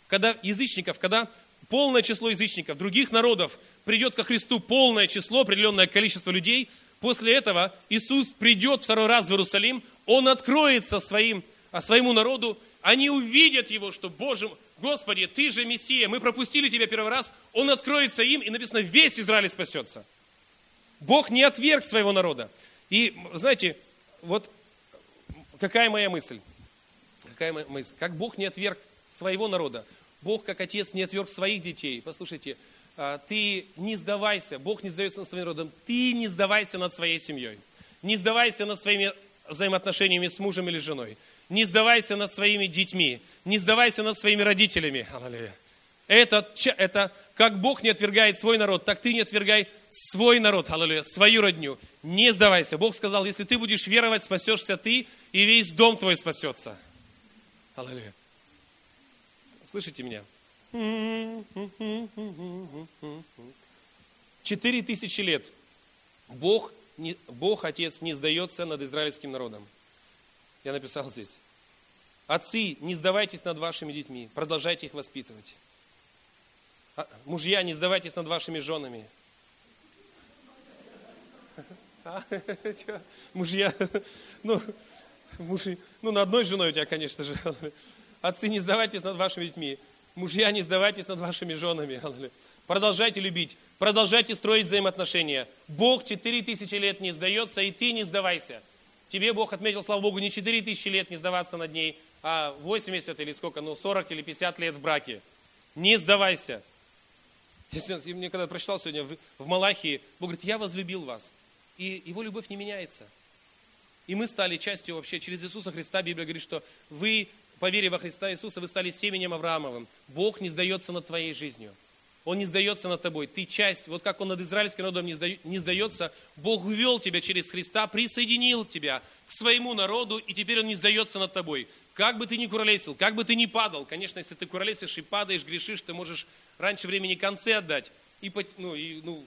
Когда язычников, когда полное число язычников, других народов придет ко Христу полное число, определенное количество людей, после этого Иисус придет второй раз в Иерусалим, Он откроется своим, а, своему народу, они увидят его, что, Боже, Господи, Ты же Мессия, мы пропустили Тебя первый раз, Он откроется им, и написано, весь Израиль спасется. Бог не отверг своего народа. И, знаете, вот какая моя мысль? Какая моя мысль? Как Бог не отверг своего народа? Бог, как Отец, не отверг своих детей. Послушайте, а, ты не сдавайся, Бог не сдается над своим народом, ты не сдавайся над своей семьей. Не сдавайся над своими взаимоотношениями с мужем или женой. Не сдавайся над своими детьми. Не сдавайся над своими родителями. Аллилуйя. Это, это как Бог не отвергает свой народ, так ты не отвергай свой народ, аллилуйя, свою родню. Не сдавайся. Бог сказал, если ты будешь веровать, спасешься ты, и весь дом твой спасется. Аллилуйя. Слышите меня? Четыре тысячи лет Бог не, Бог, Отец, не сдается над израильским народом. Я написал здесь. Отцы, не сдавайтесь над вашими детьми, продолжайте их воспитывать. А, мужья, не сдавайтесь над вашими женами. А, мужья, ну, мужи, ну, на одной женой у тебя, конечно же. Отцы, не сдавайтесь над вашими детьми. Мужья, не сдавайтесь над вашими женами. Продолжайте любить, продолжайте строить взаимоотношения. Бог четыре тысячи лет не сдается, и ты не сдавайся. Тебе Бог отметил, слава Богу, не четыре тысячи лет не сдаваться над ней, а 80 или сколько, ну 40 или 50 лет в браке. Не сдавайся. Я мне когда прочитал сегодня в, в Малахии, Бог говорит, я возлюбил вас. И его любовь не меняется. И мы стали частью вообще, через Иисуса Христа, Библия говорит, что вы, по вере во Христа Иисуса, вы стали семенем Авраамовым. Бог не сдается над твоей жизнью. Он не сдается над тобой. Ты часть, вот как Он над израильским народом не сдается, Бог ввел тебя через Христа, присоединил тебя к своему народу, и теперь Он не сдается над тобой. Как бы ты ни куролесил, как бы ты ни падал, конечно, если ты куролесишь и падаешь, грешишь, ты можешь раньше времени концы отдать, и, ну, и, ну,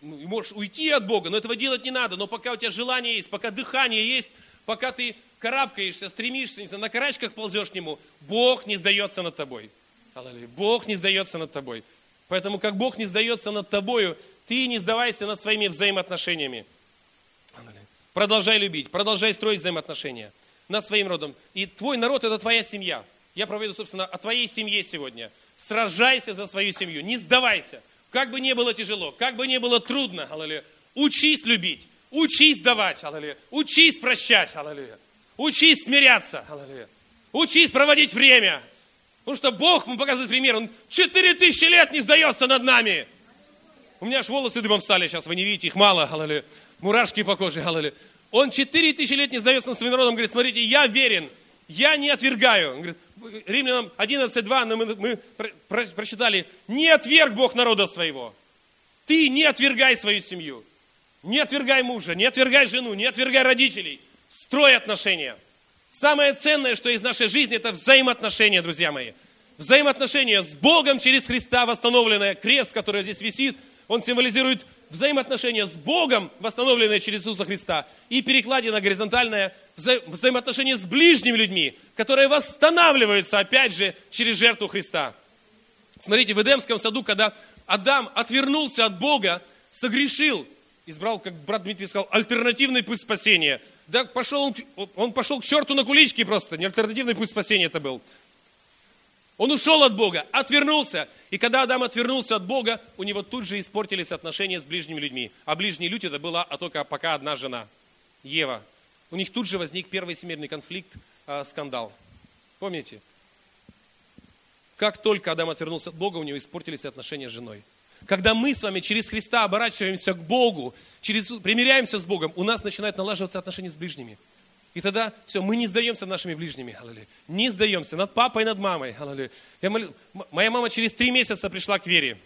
ну, можешь уйти от Бога, но этого делать не надо. Но пока у тебя желание есть, пока дыхание есть, пока ты карабкаешься, стремишься, знаю, на карачках ползешь к Нему, Бог не сдается над тобой. Аллилуйя. Бог не сдается над тобой. Поэтому, как Бог не сдается над тобою, ты не сдавайся над своими взаимоотношениями. Аллилуйя. Продолжай любить, продолжай строить взаимоотношения над своим родом. И твой народ – это твоя семья. я проповедую, собственно, о твоей семье сегодня. Сражайся за свою семью, не сдавайся. Как бы не было тяжело, как бы не было трудно, аллилуйя. Учись любить, учись давать, аллилуйя. Учись прощать, аллилуйя. Учись смиряться, аллилуйя. Учись проводить время. Потому что Бог мы показывает пример. Он 4000 лет не сдается над нами. У меня аж волосы дыбом стали сейчас, вы не видите, их мало, аллилуйя. Мурашки по коже, аллилуйя. Он 4000 лет не сдается над своим народом, говорит, смотрите, я верен, я не отвергаю. Он говорит, Римлянам 11.2 мы, мы прочитали, не отверг Бог народа своего. Ты не отвергай свою семью. Не отвергай мужа, не отвергай жену, не отвергай родителей. Строй отношения. Самое ценное, что из нашей жизни, это взаимоотношения, друзья мои. Взаимоотношения с Богом через Христа, восстановленное крест, который здесь висит, он символизирует взаимоотношения с Богом, восстановленные через Иисуса Христа, и перекладина горизонтальная вза взаимоотношения с ближними людьми, которые восстанавливаются, опять же, через жертву Христа. Смотрите, в Эдемском саду, когда Адам отвернулся от Бога, согрешил, избрал, как брат Дмитрий сказал, альтернативный путь спасения. Да пошел он, он пошел к черту на кулички просто, не альтернативный путь спасения это был. Он ушел от Бога, отвернулся. И когда Адам отвернулся от Бога, у него тут же испортились отношения с ближними людьми. А ближние люди это была а только пока одна жена, Ева. У них тут же возник первый всемирный конфликт, э, скандал. Помните? Как только Адам отвернулся от Бога, у него испортились отношения с женой. Когда мы с вами через Христа оборачиваемся к Богу, через, примиряемся с Богом, у нас начинают налаживаться отношения с ближними. И тогда все, мы не сдаемся нашими ближними. Не сдаемся над папой, над мамой. Я молю... Моя мама через три месяца пришла к вере.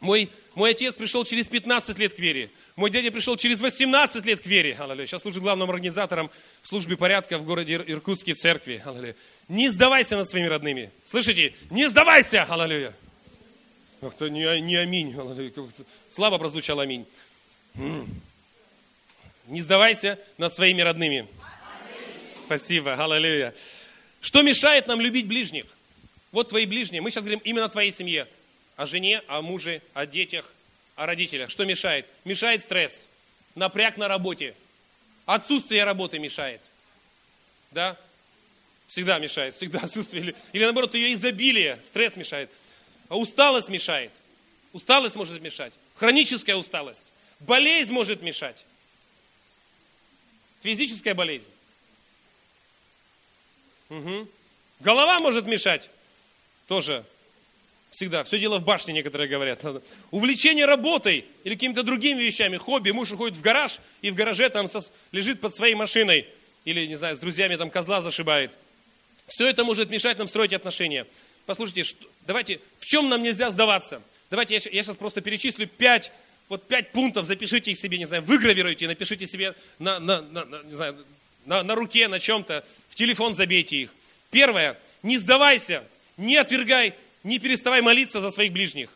Мой, мой отец пришел через 15 лет к вере. Мой дядя пришел через 18 лет к вере. Сейчас служит главным организатором в службе порядка в городе Иркутске в церкви. Не сдавайся над своими родными. Слышите? Не сдавайся! Аллилуйя. Как-то не, не аминь. Слабо прозвучал аминь. Не сдавайся над своими родными. Спасибо, аллилуйя. Что мешает нам любить ближних? Вот твои ближние. Мы сейчас говорим именно о твоей семье. О жене, о муже, о детях, о родителях. Что мешает? Мешает стресс, напряг на работе. Отсутствие работы мешает. Да? Всегда мешает, всегда отсутствие. Или наоборот, ее изобилие, стресс мешает. А усталость мешает. Усталость может мешать. Хроническая усталость. Болезнь может мешать. Физическая болезнь. Угу. Голова может мешать. Тоже всегда. Все дело в башне, некоторые говорят. Увлечение работой или какими-то другими вещами, хобби. Муж уходит в гараж и в гараже там сос, лежит под своей машиной. Или, не знаю, с друзьями там козла зашибает. Все это может мешать нам строить отношения. Послушайте, что, давайте, в чем нам нельзя сдаваться? Давайте я, я сейчас просто перечислю пять, вот пять пунктов, запишите их себе, не знаю, выгравируйте, напишите себе на, на, на, на не знаю, на, на руке, на чем-то, в телефон забейте их. Первое, не сдавайся, не отвергай, не переставай молиться за своих ближних.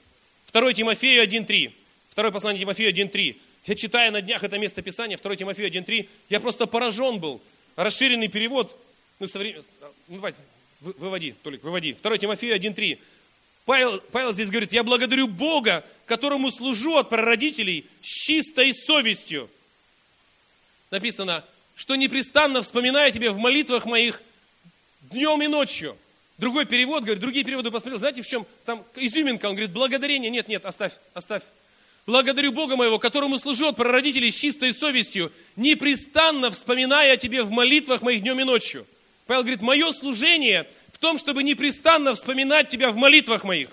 2 Тимофею 1.3. Второе послание Тимофею 1.3. Я читаю на днях это место Писания, 2 Тимофею 1.3, я просто поражен был. Расширенный перевод, ну, соврем... ну давайте, выводи, Толик, выводи. 2 Тимофею 1.3. Павел, Павел здесь говорит, я благодарю Бога, которому служу от прародителей с чистой совестью. Написано, что непрестанно вспоминаю тебе в молитвах моих днем и ночью. Другой перевод, говорит, другие переводы посмотрел, знаете, в чем там изюминка, он говорит, благодарение, нет, нет, оставь, оставь. Благодарю Бога моего, которому служу от прародителей с чистой совестью, непрестанно вспоминая о тебе в молитвах моих днем и ночью. Павел говорит, мое служение в том, чтобы непрестанно вспоминать тебя в молитвах моих.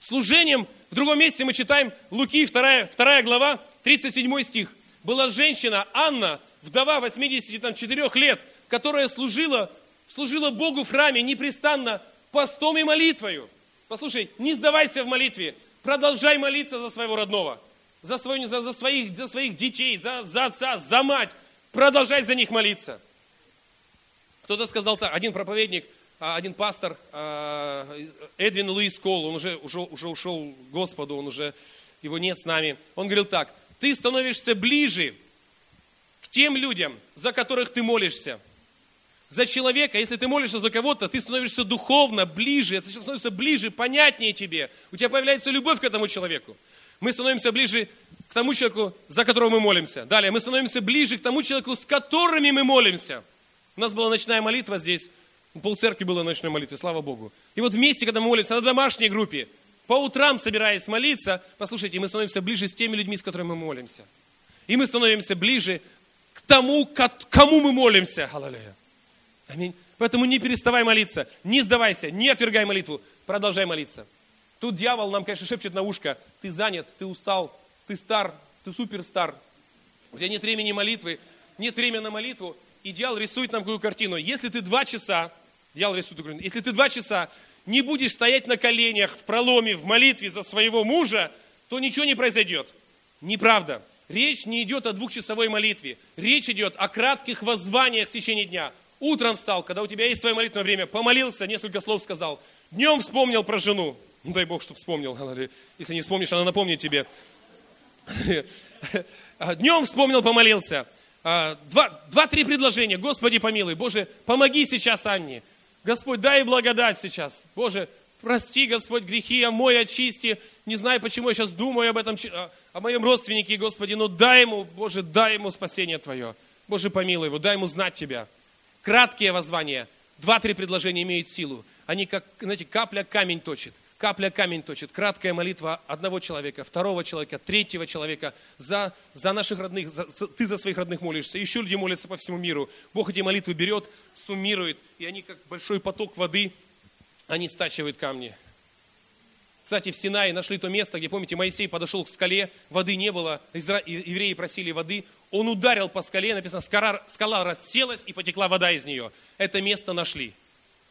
Служением, в другом месте мы читаем Луки, 2, 2 глава, 37 стих. Была женщина Анна, вдова 84 лет, которая служила, служила Богу в храме непрестанно постом и молитвою. Послушай, не сдавайся в молитве, продолжай молиться за своего родного, за, свой, за, за, своих, за своих детей, за, за отца, за мать. Продолжай за них молиться. Кто-то сказал так, один проповедник, а, один пастор, а, Эдвин Луис Кол, он уже, уже, уже ушел к Господу, он уже, его нет с нами. Он говорил так, ты становишься ближе к тем людям, за которых ты молишься. За человека, если ты молишься за кого-то, ты становишься духовно ближе, это становится ближе, понятнее тебе. У тебя появляется любовь к этому человеку. Мы становимся ближе к тому человеку, за которого мы молимся. Далее, мы становимся ближе к тому человеку, с которыми мы молимся. У нас была ночная молитва здесь, Пол церкви было ночной молитвы, слава Богу. И вот вместе, когда мы молимся на домашней группе, по утрам собираясь молиться, послушайте, мы становимся ближе с теми людьми, с которыми мы молимся. И мы становимся ближе к тому, кому мы молимся. Аллилуйя. Аминь. Поэтому не переставай молиться, не сдавайся, не отвергай молитву, продолжай молиться. Тут дьявол нам, конечно, шепчет на ушко, ты занят, ты устал, ты стар, ты суперстар, у тебя нет времени молитвы, нет времени на молитву, и дьявол рисует нам какую картину. Если ты два часа, дьявол рисует такую если ты два часа не будешь стоять на коленях в проломе, в молитве за своего мужа, то ничего не произойдет. Неправда. Речь не идет о двухчасовой молитве. Речь идет о кратких воззваниях в течение дня. Утром встал, когда у тебя есть твое молитвенное время, помолился, несколько слов сказал. Днем вспомнил про жену. Ну, дай Бог, чтобы вспомнил. Если не вспомнишь, она напомнит тебе. Днем вспомнил, помолился. Два-три предложения. Господи, помилуй. Боже, помоги сейчас Анне. Господь, дай благодать сейчас. Боже, прости, Господь, грехи, омой, очисти. Не знаю, почему я сейчас думаю об этом, о моем родственнике, Господи, но дай ему, Боже, дай ему спасение Твое. Боже, помилуй его, дай ему знать Тебя. Краткие воззвания, два-три предложения имеют силу. Они как, знаете, капля камень точит. Капля камень точит. Краткая молитва одного человека, второго человека, третьего человека за, за наших родных. За, ты за своих родных молишься. Еще люди молятся по всему миру. Бог эти молитвы берет, суммирует, и они как большой поток воды, они стачивают камни. Кстати, в Синае нашли то место, где, помните, Моисей подошел к скале, воды не было, евреи просили воды, он ударил по скале, написано, скала, скала расселась и потекла вода из нее. Это место нашли.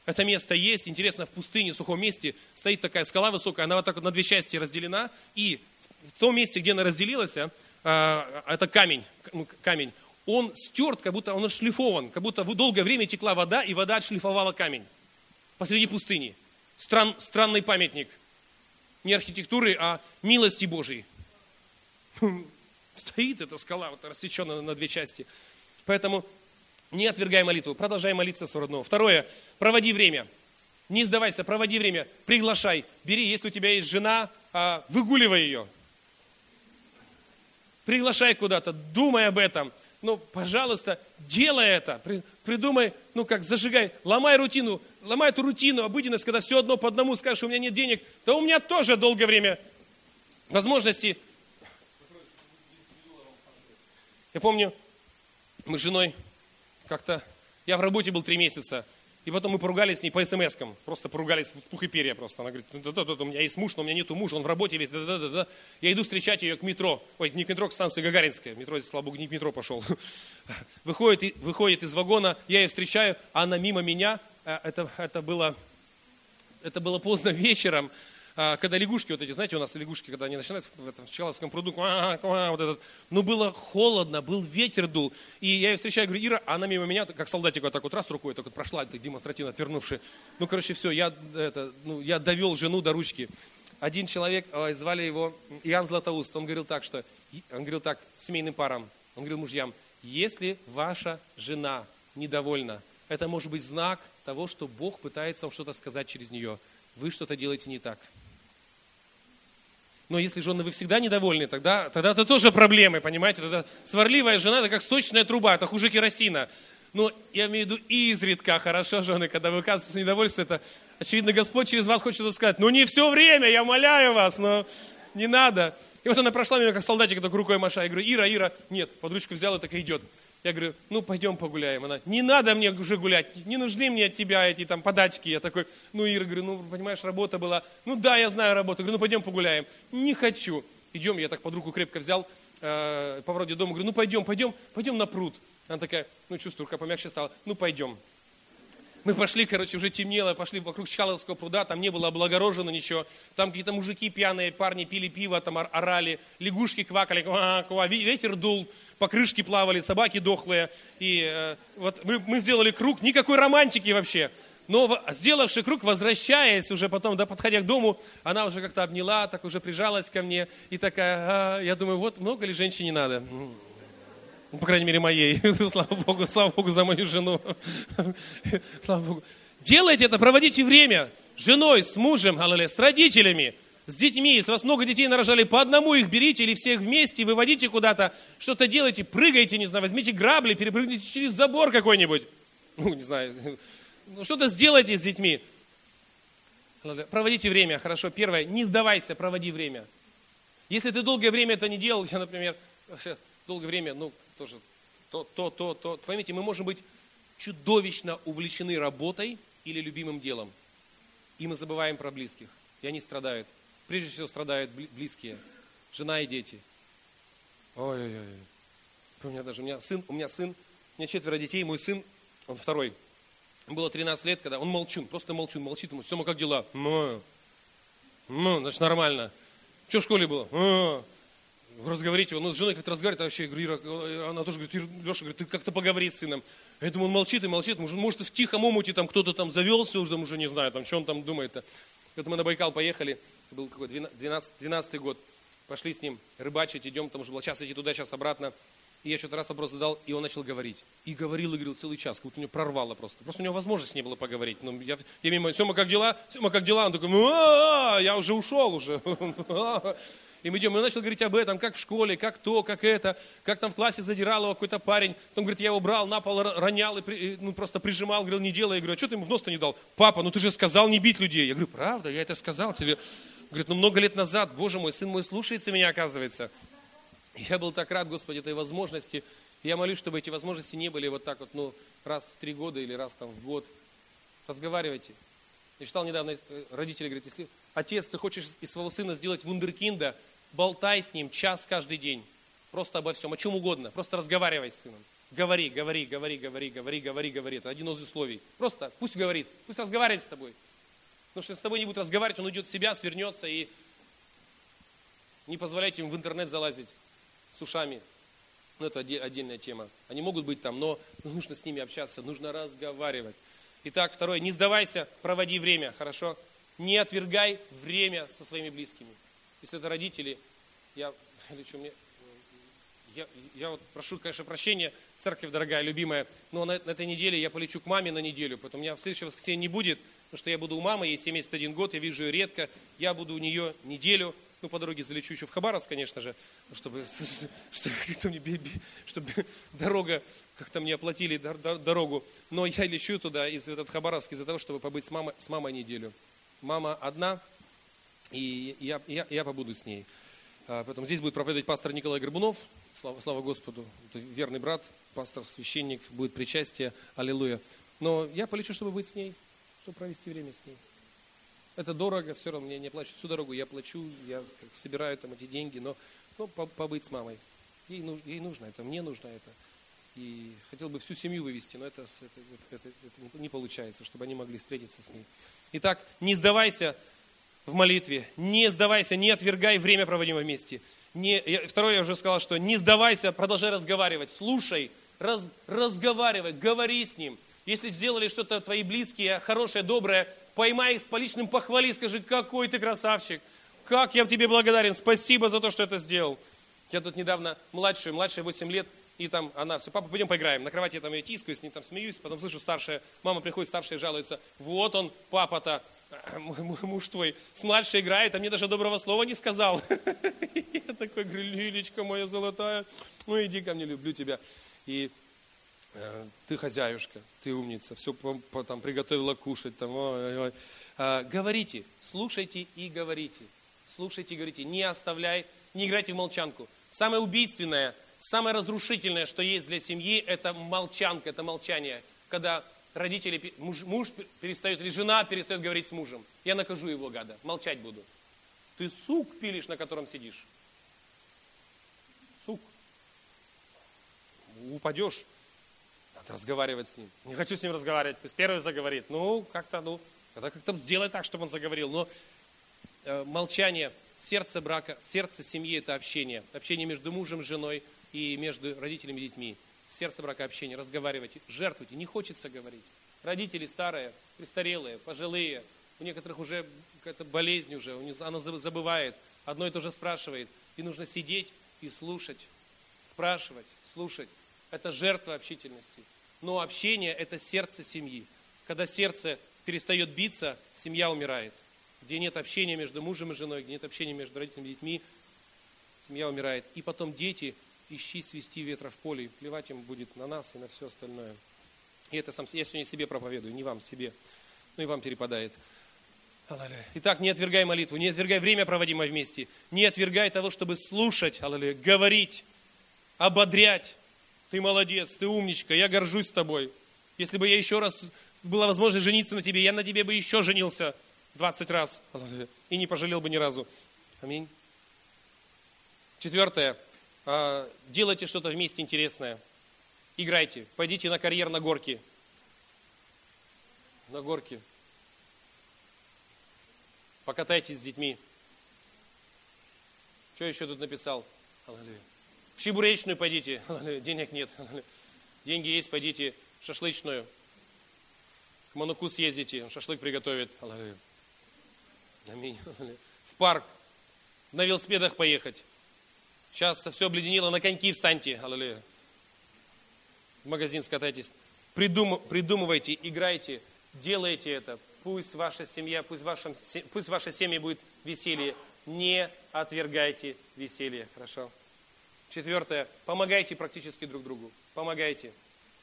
Это место есть, интересно, в пустыне, в сухом месте стоит такая скала высокая, она вот так вот на две части разделена, и в том месте, где она разделилась, а, а это камень, ну, камень, он стерт, как будто он отшлифован, как будто долгое время текла вода, и вода отшлифовала камень посреди пустыни. Стран, странный памятник. Не архитектуры, а милости Божьей. Стоит эта скала, вот рассеченная на две части. Поэтому не отвергай молитву, продолжай молиться своего родного. Второе, проводи время. Не сдавайся, проводи время, приглашай, бери, если у тебя есть жена, а, выгуливай ее. Приглашай куда-то, думай об этом. Ну, пожалуйста, делай это. Придумай, ну как, зажигай, ломай рутину, ломай эту рутину, обыденность, когда все одно по одному скажешь, у меня нет денег. Да у меня тоже долгое время возможности. Я помню, мы с женой как-то, я в работе был три месяца, и потом мы поругались с ней по смс-кам, просто поругались в пух и перья просто. Она говорит, да, да, да, у меня есть муж, но у меня нету мужа, он в работе весь, да, да, да, да. Я иду встречать ее к метро, ой, не к метро, к станции Гагаринская, метро здесь, слава богу, не к метро пошел. Выходит, выходит из вагона, я ее встречаю, а она мимо меня, э, это, это, было, это было поздно вечером, когда лягушки вот эти, знаете, у нас лягушки, когда они начинают в этом Чкаловском пруду, вот этот, ну было холодно, был ветер дул, и я ее встречаю, говорю, Ира, она мимо меня, как солдатик вот так вот раз рукой, так вот прошла, так демонстративно отвернувши. Ну, короче, все, я, это, ну, я довел жену до ручки. Один человек, звали его Иоанн Златоуст, он говорил так, что, он говорил так, семейным парам, он говорил мужьям, если ваша жена недовольна, это может быть знак того, что Бог пытается вам что-то сказать через нее. Вы что-то делаете не так. Но если жены вы всегда недовольны, тогда, тогда это тоже проблемы, понимаете? Тогда сварливая жена, это как сточная труба, это хуже керосина. Но я имею в виду изредка, хорошо, жены, когда вы оказываетесь недовольством, это, очевидно, Господь через вас хочет сказать. Ну не все время, я умоляю вас, но не надо. И вот она прошла мимо, как солдатик, так рукой маша. Я говорю, Ира, Ира, нет, под ручку взяла, так и идет. Я говорю, ну пойдем погуляем. Она, не надо мне уже гулять, не нужны мне от тебя эти там подачки. Я такой, ну Ира, говорю, ну понимаешь, работа была. Ну да, я знаю работу. Говорю, ну пойдем погуляем. Не хочу. Идем, я так под руку крепко взял, э, по вроде дома, говорю, ну пойдем, пойдем, пойдем на пруд. Она такая, ну чувствую, рука помягче стала, ну пойдем. Мы пошли, короче, уже темнело, пошли вокруг Чкаловского пруда, там не было облагорожено ничего. Там какие-то мужики пьяные, парни пили пиво, там орали, лягушки квакали, ква, ква, ветер дул, покрышки плавали, собаки дохлые. И э, вот мы, мы сделали круг, никакой романтики вообще. Но сделавший круг, возвращаясь уже потом, да, подходя к дому, она уже как-то обняла, так уже прижалась ко мне и такая, а, я думаю, вот много ли женщине надо? Ну, по крайней мере, моей. слава Богу, слава Богу за мою жену. слава Богу. Делайте это, проводите время с женой, с мужем, аллилуйя, с родителями, с детьми. Если у вас много детей нарожали, по одному их берите или всех вместе, выводите куда-то, что-то делайте, прыгайте, не знаю, возьмите грабли, перепрыгните через забор какой-нибудь. Ну, не знаю, ну, что-то сделайте с детьми. Проводите время, хорошо. Первое, не сдавайся, проводи время. Если ты долгое время это не делал, я, например, сейчас долгое время, ну, тоже то, то, то, то. Поймите, мы можем быть чудовищно увлечены работой или любимым делом. И мы забываем про близких. И они страдают. Прежде всего страдают близкие. Жена и дети. Ой-ой-ой. У меня даже, у меня сын, у меня сын, у меня четверо детей, мой сын, он второй. Было 13 лет, когда он молчун, просто молчун, молчит, ему, Сема, как дела? Ну, ну, значит, нормально. Что в школе было? Ну, разговорить его. Ну, с женой как-то разговаривать, а вообще, Ира, она тоже говорит, Леша, говорит, ты как-то поговори с сыном. Я думаю, он молчит и молчит, может, может в тихом омуте там кто-то там завелся, уже, уже не знаю, там, что он там думает-то. Это мы на Байкал поехали, был какой 12, 12 год, пошли с ним рыбачить, идем, там уже было час идти туда, час обратно. И я что-то раз вопрос задал, и он начал говорить. И говорил, и говорил целый час, как будто у него прорвало просто. Просто у него возможности не было поговорить. Ну, я, я мимо, Сема, как дела? Сема, как дела? Он такой, я уже ушел уже. И мы идем, и он начал говорить об этом, как в школе, как то, как это, как там в классе задирал его какой-то парень. Потом говорит, я его брал, на пол ронял и ну, просто прижимал, говорил, не делай. Я говорю, а что ты ему в нос-то не дал? Папа, ну ты же сказал не бить людей. Я говорю, правда, я это сказал тебе. Говорит, ну много лет назад, боже мой, сын мой слушается меня, оказывается. Я был так рад, Господи, этой возможности. Я молюсь, чтобы эти возможности не были вот так вот, ну, раз в три года или раз там в год. Разговаривайте. Я читал недавно, э, родители говорят, если отец, ты хочешь из своего сына сделать вундеркинда, болтай с ним час каждый день. Просто обо всем, о чем угодно. Просто разговаривай с сыном. Говори, говори, говори, говори, говори, говори, говори. Это один из условий. Просто пусть говорит, пусть разговаривает с тобой. Потому что если с тобой не будет разговаривать, он уйдет в себя, свернется и не позволяйте им в интернет залазить с ушами. Ну, это отдельная тема. Они могут быть там, но нужно с ними общаться, нужно разговаривать. Итак, второе, не сдавайся, проводи время, хорошо? Не отвергай время со своими близкими. Если это родители, я лечу мне, я, я вот прошу, конечно, прощения, церковь дорогая, любимая, но на, на этой неделе я полечу к маме на неделю, поэтому у меня в следующее воскресенье не будет, потому что я буду у мамы, ей 71 год, я вижу ее редко, я буду у нее неделю, ну, по дороге залечу еще в Хабаровск, конечно же, чтобы, чтобы, чтобы дорога, как-то мне оплатили дорогу. Но я лечу туда, из этот Хабаровск, из-за того, чтобы побыть с мамой, с мамой неделю. Мама одна, и я, я, я побуду с ней. А, поэтому здесь будет проповедовать пастор Николай Горбунов. Слава, слава Господу. Это верный брат, пастор, священник, будет причастие. Аллилуйя. Но я полечу, чтобы быть с ней, чтобы провести время с ней. Это дорого, все равно мне не плачут всю дорогу, я плачу, я собираю там эти деньги, но, но побыть с мамой. Ей, ей нужно это, мне нужно это. И хотел бы всю семью вывести, но это, это, это, это не получается, чтобы они могли встретиться с ней. Итак, не сдавайся в молитве, не сдавайся, не отвергай время, проводимое вместе. Не, второе, я уже сказал, что не сдавайся, продолжай разговаривать, слушай, раз, разговаривай, говори с ним. Если сделали что-то твои близкие, хорошее, доброе, поймай их с поличным, похвали, скажи, какой ты красавчик, как я тебе благодарен, спасибо за то, что это сделал. Я тут недавно младшую, младшая 8 лет, и там она все, папа, пойдем поиграем. На кровати я там ее тискаю, с ней там смеюсь, потом слышу старшая, мама приходит, старшая жалуется, вот он, папа-то, муж твой, с младшей играет, а мне даже доброго слова не сказал. Я такой говорю, Лилечка моя золотая, ну иди ко мне, люблю тебя. И Э, ты хозяюшка, ты умница, все там приготовила кушать, там. А, говорите, слушайте и говорите, слушайте и говорите, не оставляй, не играйте в молчанку. Самое убийственное, самое разрушительное, что есть для семьи, это молчанка, это молчание, когда родители, муж, муж перестает, или жена перестает говорить с мужем. Я накажу его, гада, молчать буду. Ты сук пилишь, на котором сидишь. Сук. Упадешь, разговаривать с ним. Не хочу с ним разговаривать, пусть первый заговорит. Ну, как-то, ну, тогда как-то сделай так, чтобы он заговорил. Но э, молчание, сердце брака, сердце семьи – это общение. Общение между мужем, женой и между родителями и детьми. Сердце брака – общение. Разговаривайте, жертвуйте. Не хочется говорить. Родители старые, престарелые, пожилые. У некоторых уже какая-то болезнь уже, она забывает. Одно и то же спрашивает. И нужно сидеть и слушать, спрашивать, слушать. Это жертва общительности. Но общение – это сердце семьи. Когда сердце перестает биться, семья умирает. Где нет общения между мужем и женой, где нет общения между родителями и детьми, семья умирает. И потом дети, ищи свести ветра в поле, плевать им будет на нас и на все остальное. И это сам, я сегодня себе проповедую, не вам, себе. Ну и вам перепадает. Итак, не отвергай молитву, не отвергай время, проводимое вместе. Не отвергай того, чтобы слушать, аллилуйя, говорить, ободрять. Ты молодец, ты умничка, я горжусь тобой. Если бы я еще раз была возможность жениться на тебе, я на тебе бы еще женился 20 раз. И не пожалел бы ни разу. Аминь. Четвертое. А, делайте что-то вместе интересное. Играйте. Пойдите на карьер на горке. На горке. Покатайтесь с детьми. Что еще тут написал? В чебуречную пойдите. Денег нет. Деньги есть, пойдите в шашлычную. К Мануку съездите, шашлык приготовит. Аминь. В парк. На велосипедах поехать. Сейчас все обледенело, на коньки встаньте. Аллилуйя. В магазин скатайтесь. Придум, придумывайте, играйте, делайте это. Пусть ваша семья, пусть, ваша, пусть ваша семья будет веселье. Не отвергайте веселье. Хорошо? Четвертое. Помогайте практически друг другу. Помогайте.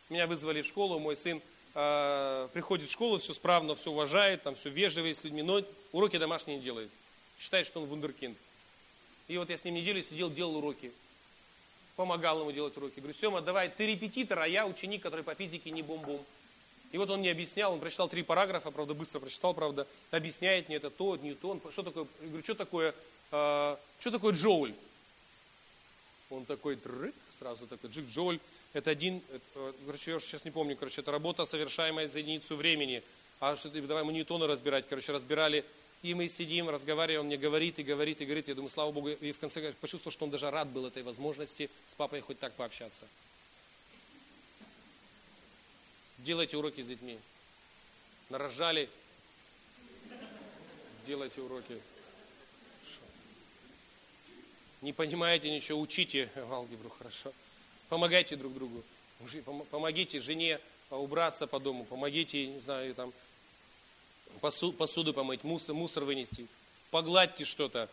Меня вызвали в школу, мой сын э, приходит в школу, все справно, все уважает, там все вежливый с людьми, но уроки домашние не делает. Считает, что он вундеркинд. И вот я с ним неделю сидел, делал уроки. Помогал ему делать уроки. Говорю, Сема, давай, ты репетитор, а я ученик, который по физике не бум-бум. И вот он мне объяснял, он прочитал три параграфа, правда, быстро прочитал, правда, объясняет мне это то, Ньютон, что такое, я говорю, что такое, э, что такое джоуль? Он такой, дрык, сразу такой, джик, джоуль, это один, это, э, короче, я сейчас не помню, короче, это работа, совершаемая за единицу времени. А что давай мы Ньютона разбирать, короче, разбирали, и мы сидим, разговариваем, он мне говорит и говорит и говорит, я думаю, слава Богу, и в конце концов почувствовал, что он даже рад был этой возможности с папой хоть так пообщаться. Делайте уроки с детьми. Нарожали. Делайте уроки. Не понимаете ничего, учите алгебру хорошо. Помогайте друг другу. Помогите жене убраться по дому. Помогите, не знаю, там, посуду помыть, мусор, мусор вынести. Погладьте что-то.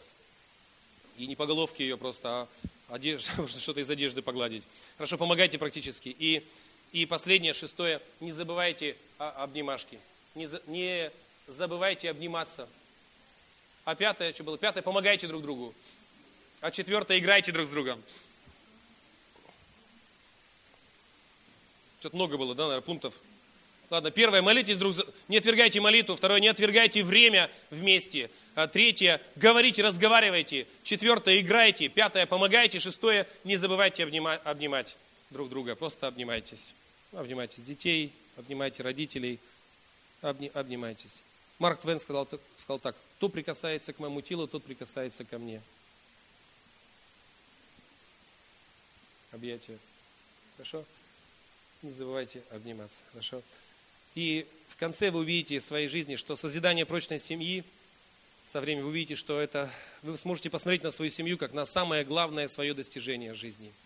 И не по головке ее просто, а одежду, что-то из одежды погладить. Хорошо, помогайте практически. И и последнее, шестое, не забывайте обнимашки. Не, за, не забывайте обниматься. А пятое, что было? Пятое, помогайте друг другу. А четвертое, играйте друг с другом. Что-то много было, да, наверное, пунктов. Ладно, первое, молитесь друг за... Не отвергайте молитву. Второе, не отвергайте время вместе. А третье, говорите, разговаривайте. Четвертое, играйте. Пятое, помогайте. Шестое, не забывайте обнимать, обнимать друг друга. Просто обнимайтесь. Обнимайте детей, обнимайте родителей, обни, обнимайтесь. Марк Твен сказал, сказал так, кто прикасается к моему телу, тот прикасается ко мне. Объятия. Хорошо? Не забывайте обниматься. Хорошо? И в конце вы увидите в своей жизни, что созидание прочной семьи, со временем вы увидите, что это, вы сможете посмотреть на свою семью как на самое главное свое достижение жизни –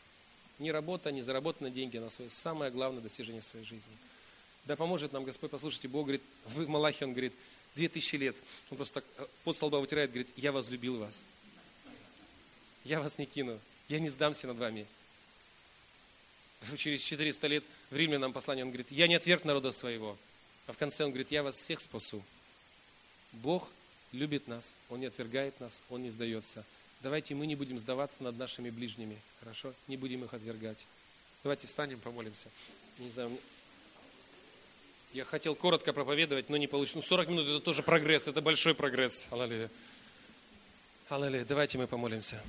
не работа, не заработанные деньги, на свое самое главное достижение своей жизни. Да поможет нам Господь, послушайте, Бог говорит, в Малахе Он говорит, две тысячи лет. Он просто так э, под столба вытирает, говорит, я возлюбил вас. Я вас не кину, я не сдамся над вами. Через 400 лет в Римлянам послание он говорит, я не отверг народа своего. А в конце он говорит, я вас всех спасу. Бог любит нас, Он не отвергает нас, Он не сдается. Давайте мы не будем сдаваться над нашими ближними, хорошо? Не будем их отвергать. Давайте встанем, помолимся. Не знаю, я хотел коротко проповедовать, но не получилось. Ну, 40 минут это тоже прогресс, это большой прогресс. Аллилуйя. Аллилуйя. Давайте мы помолимся.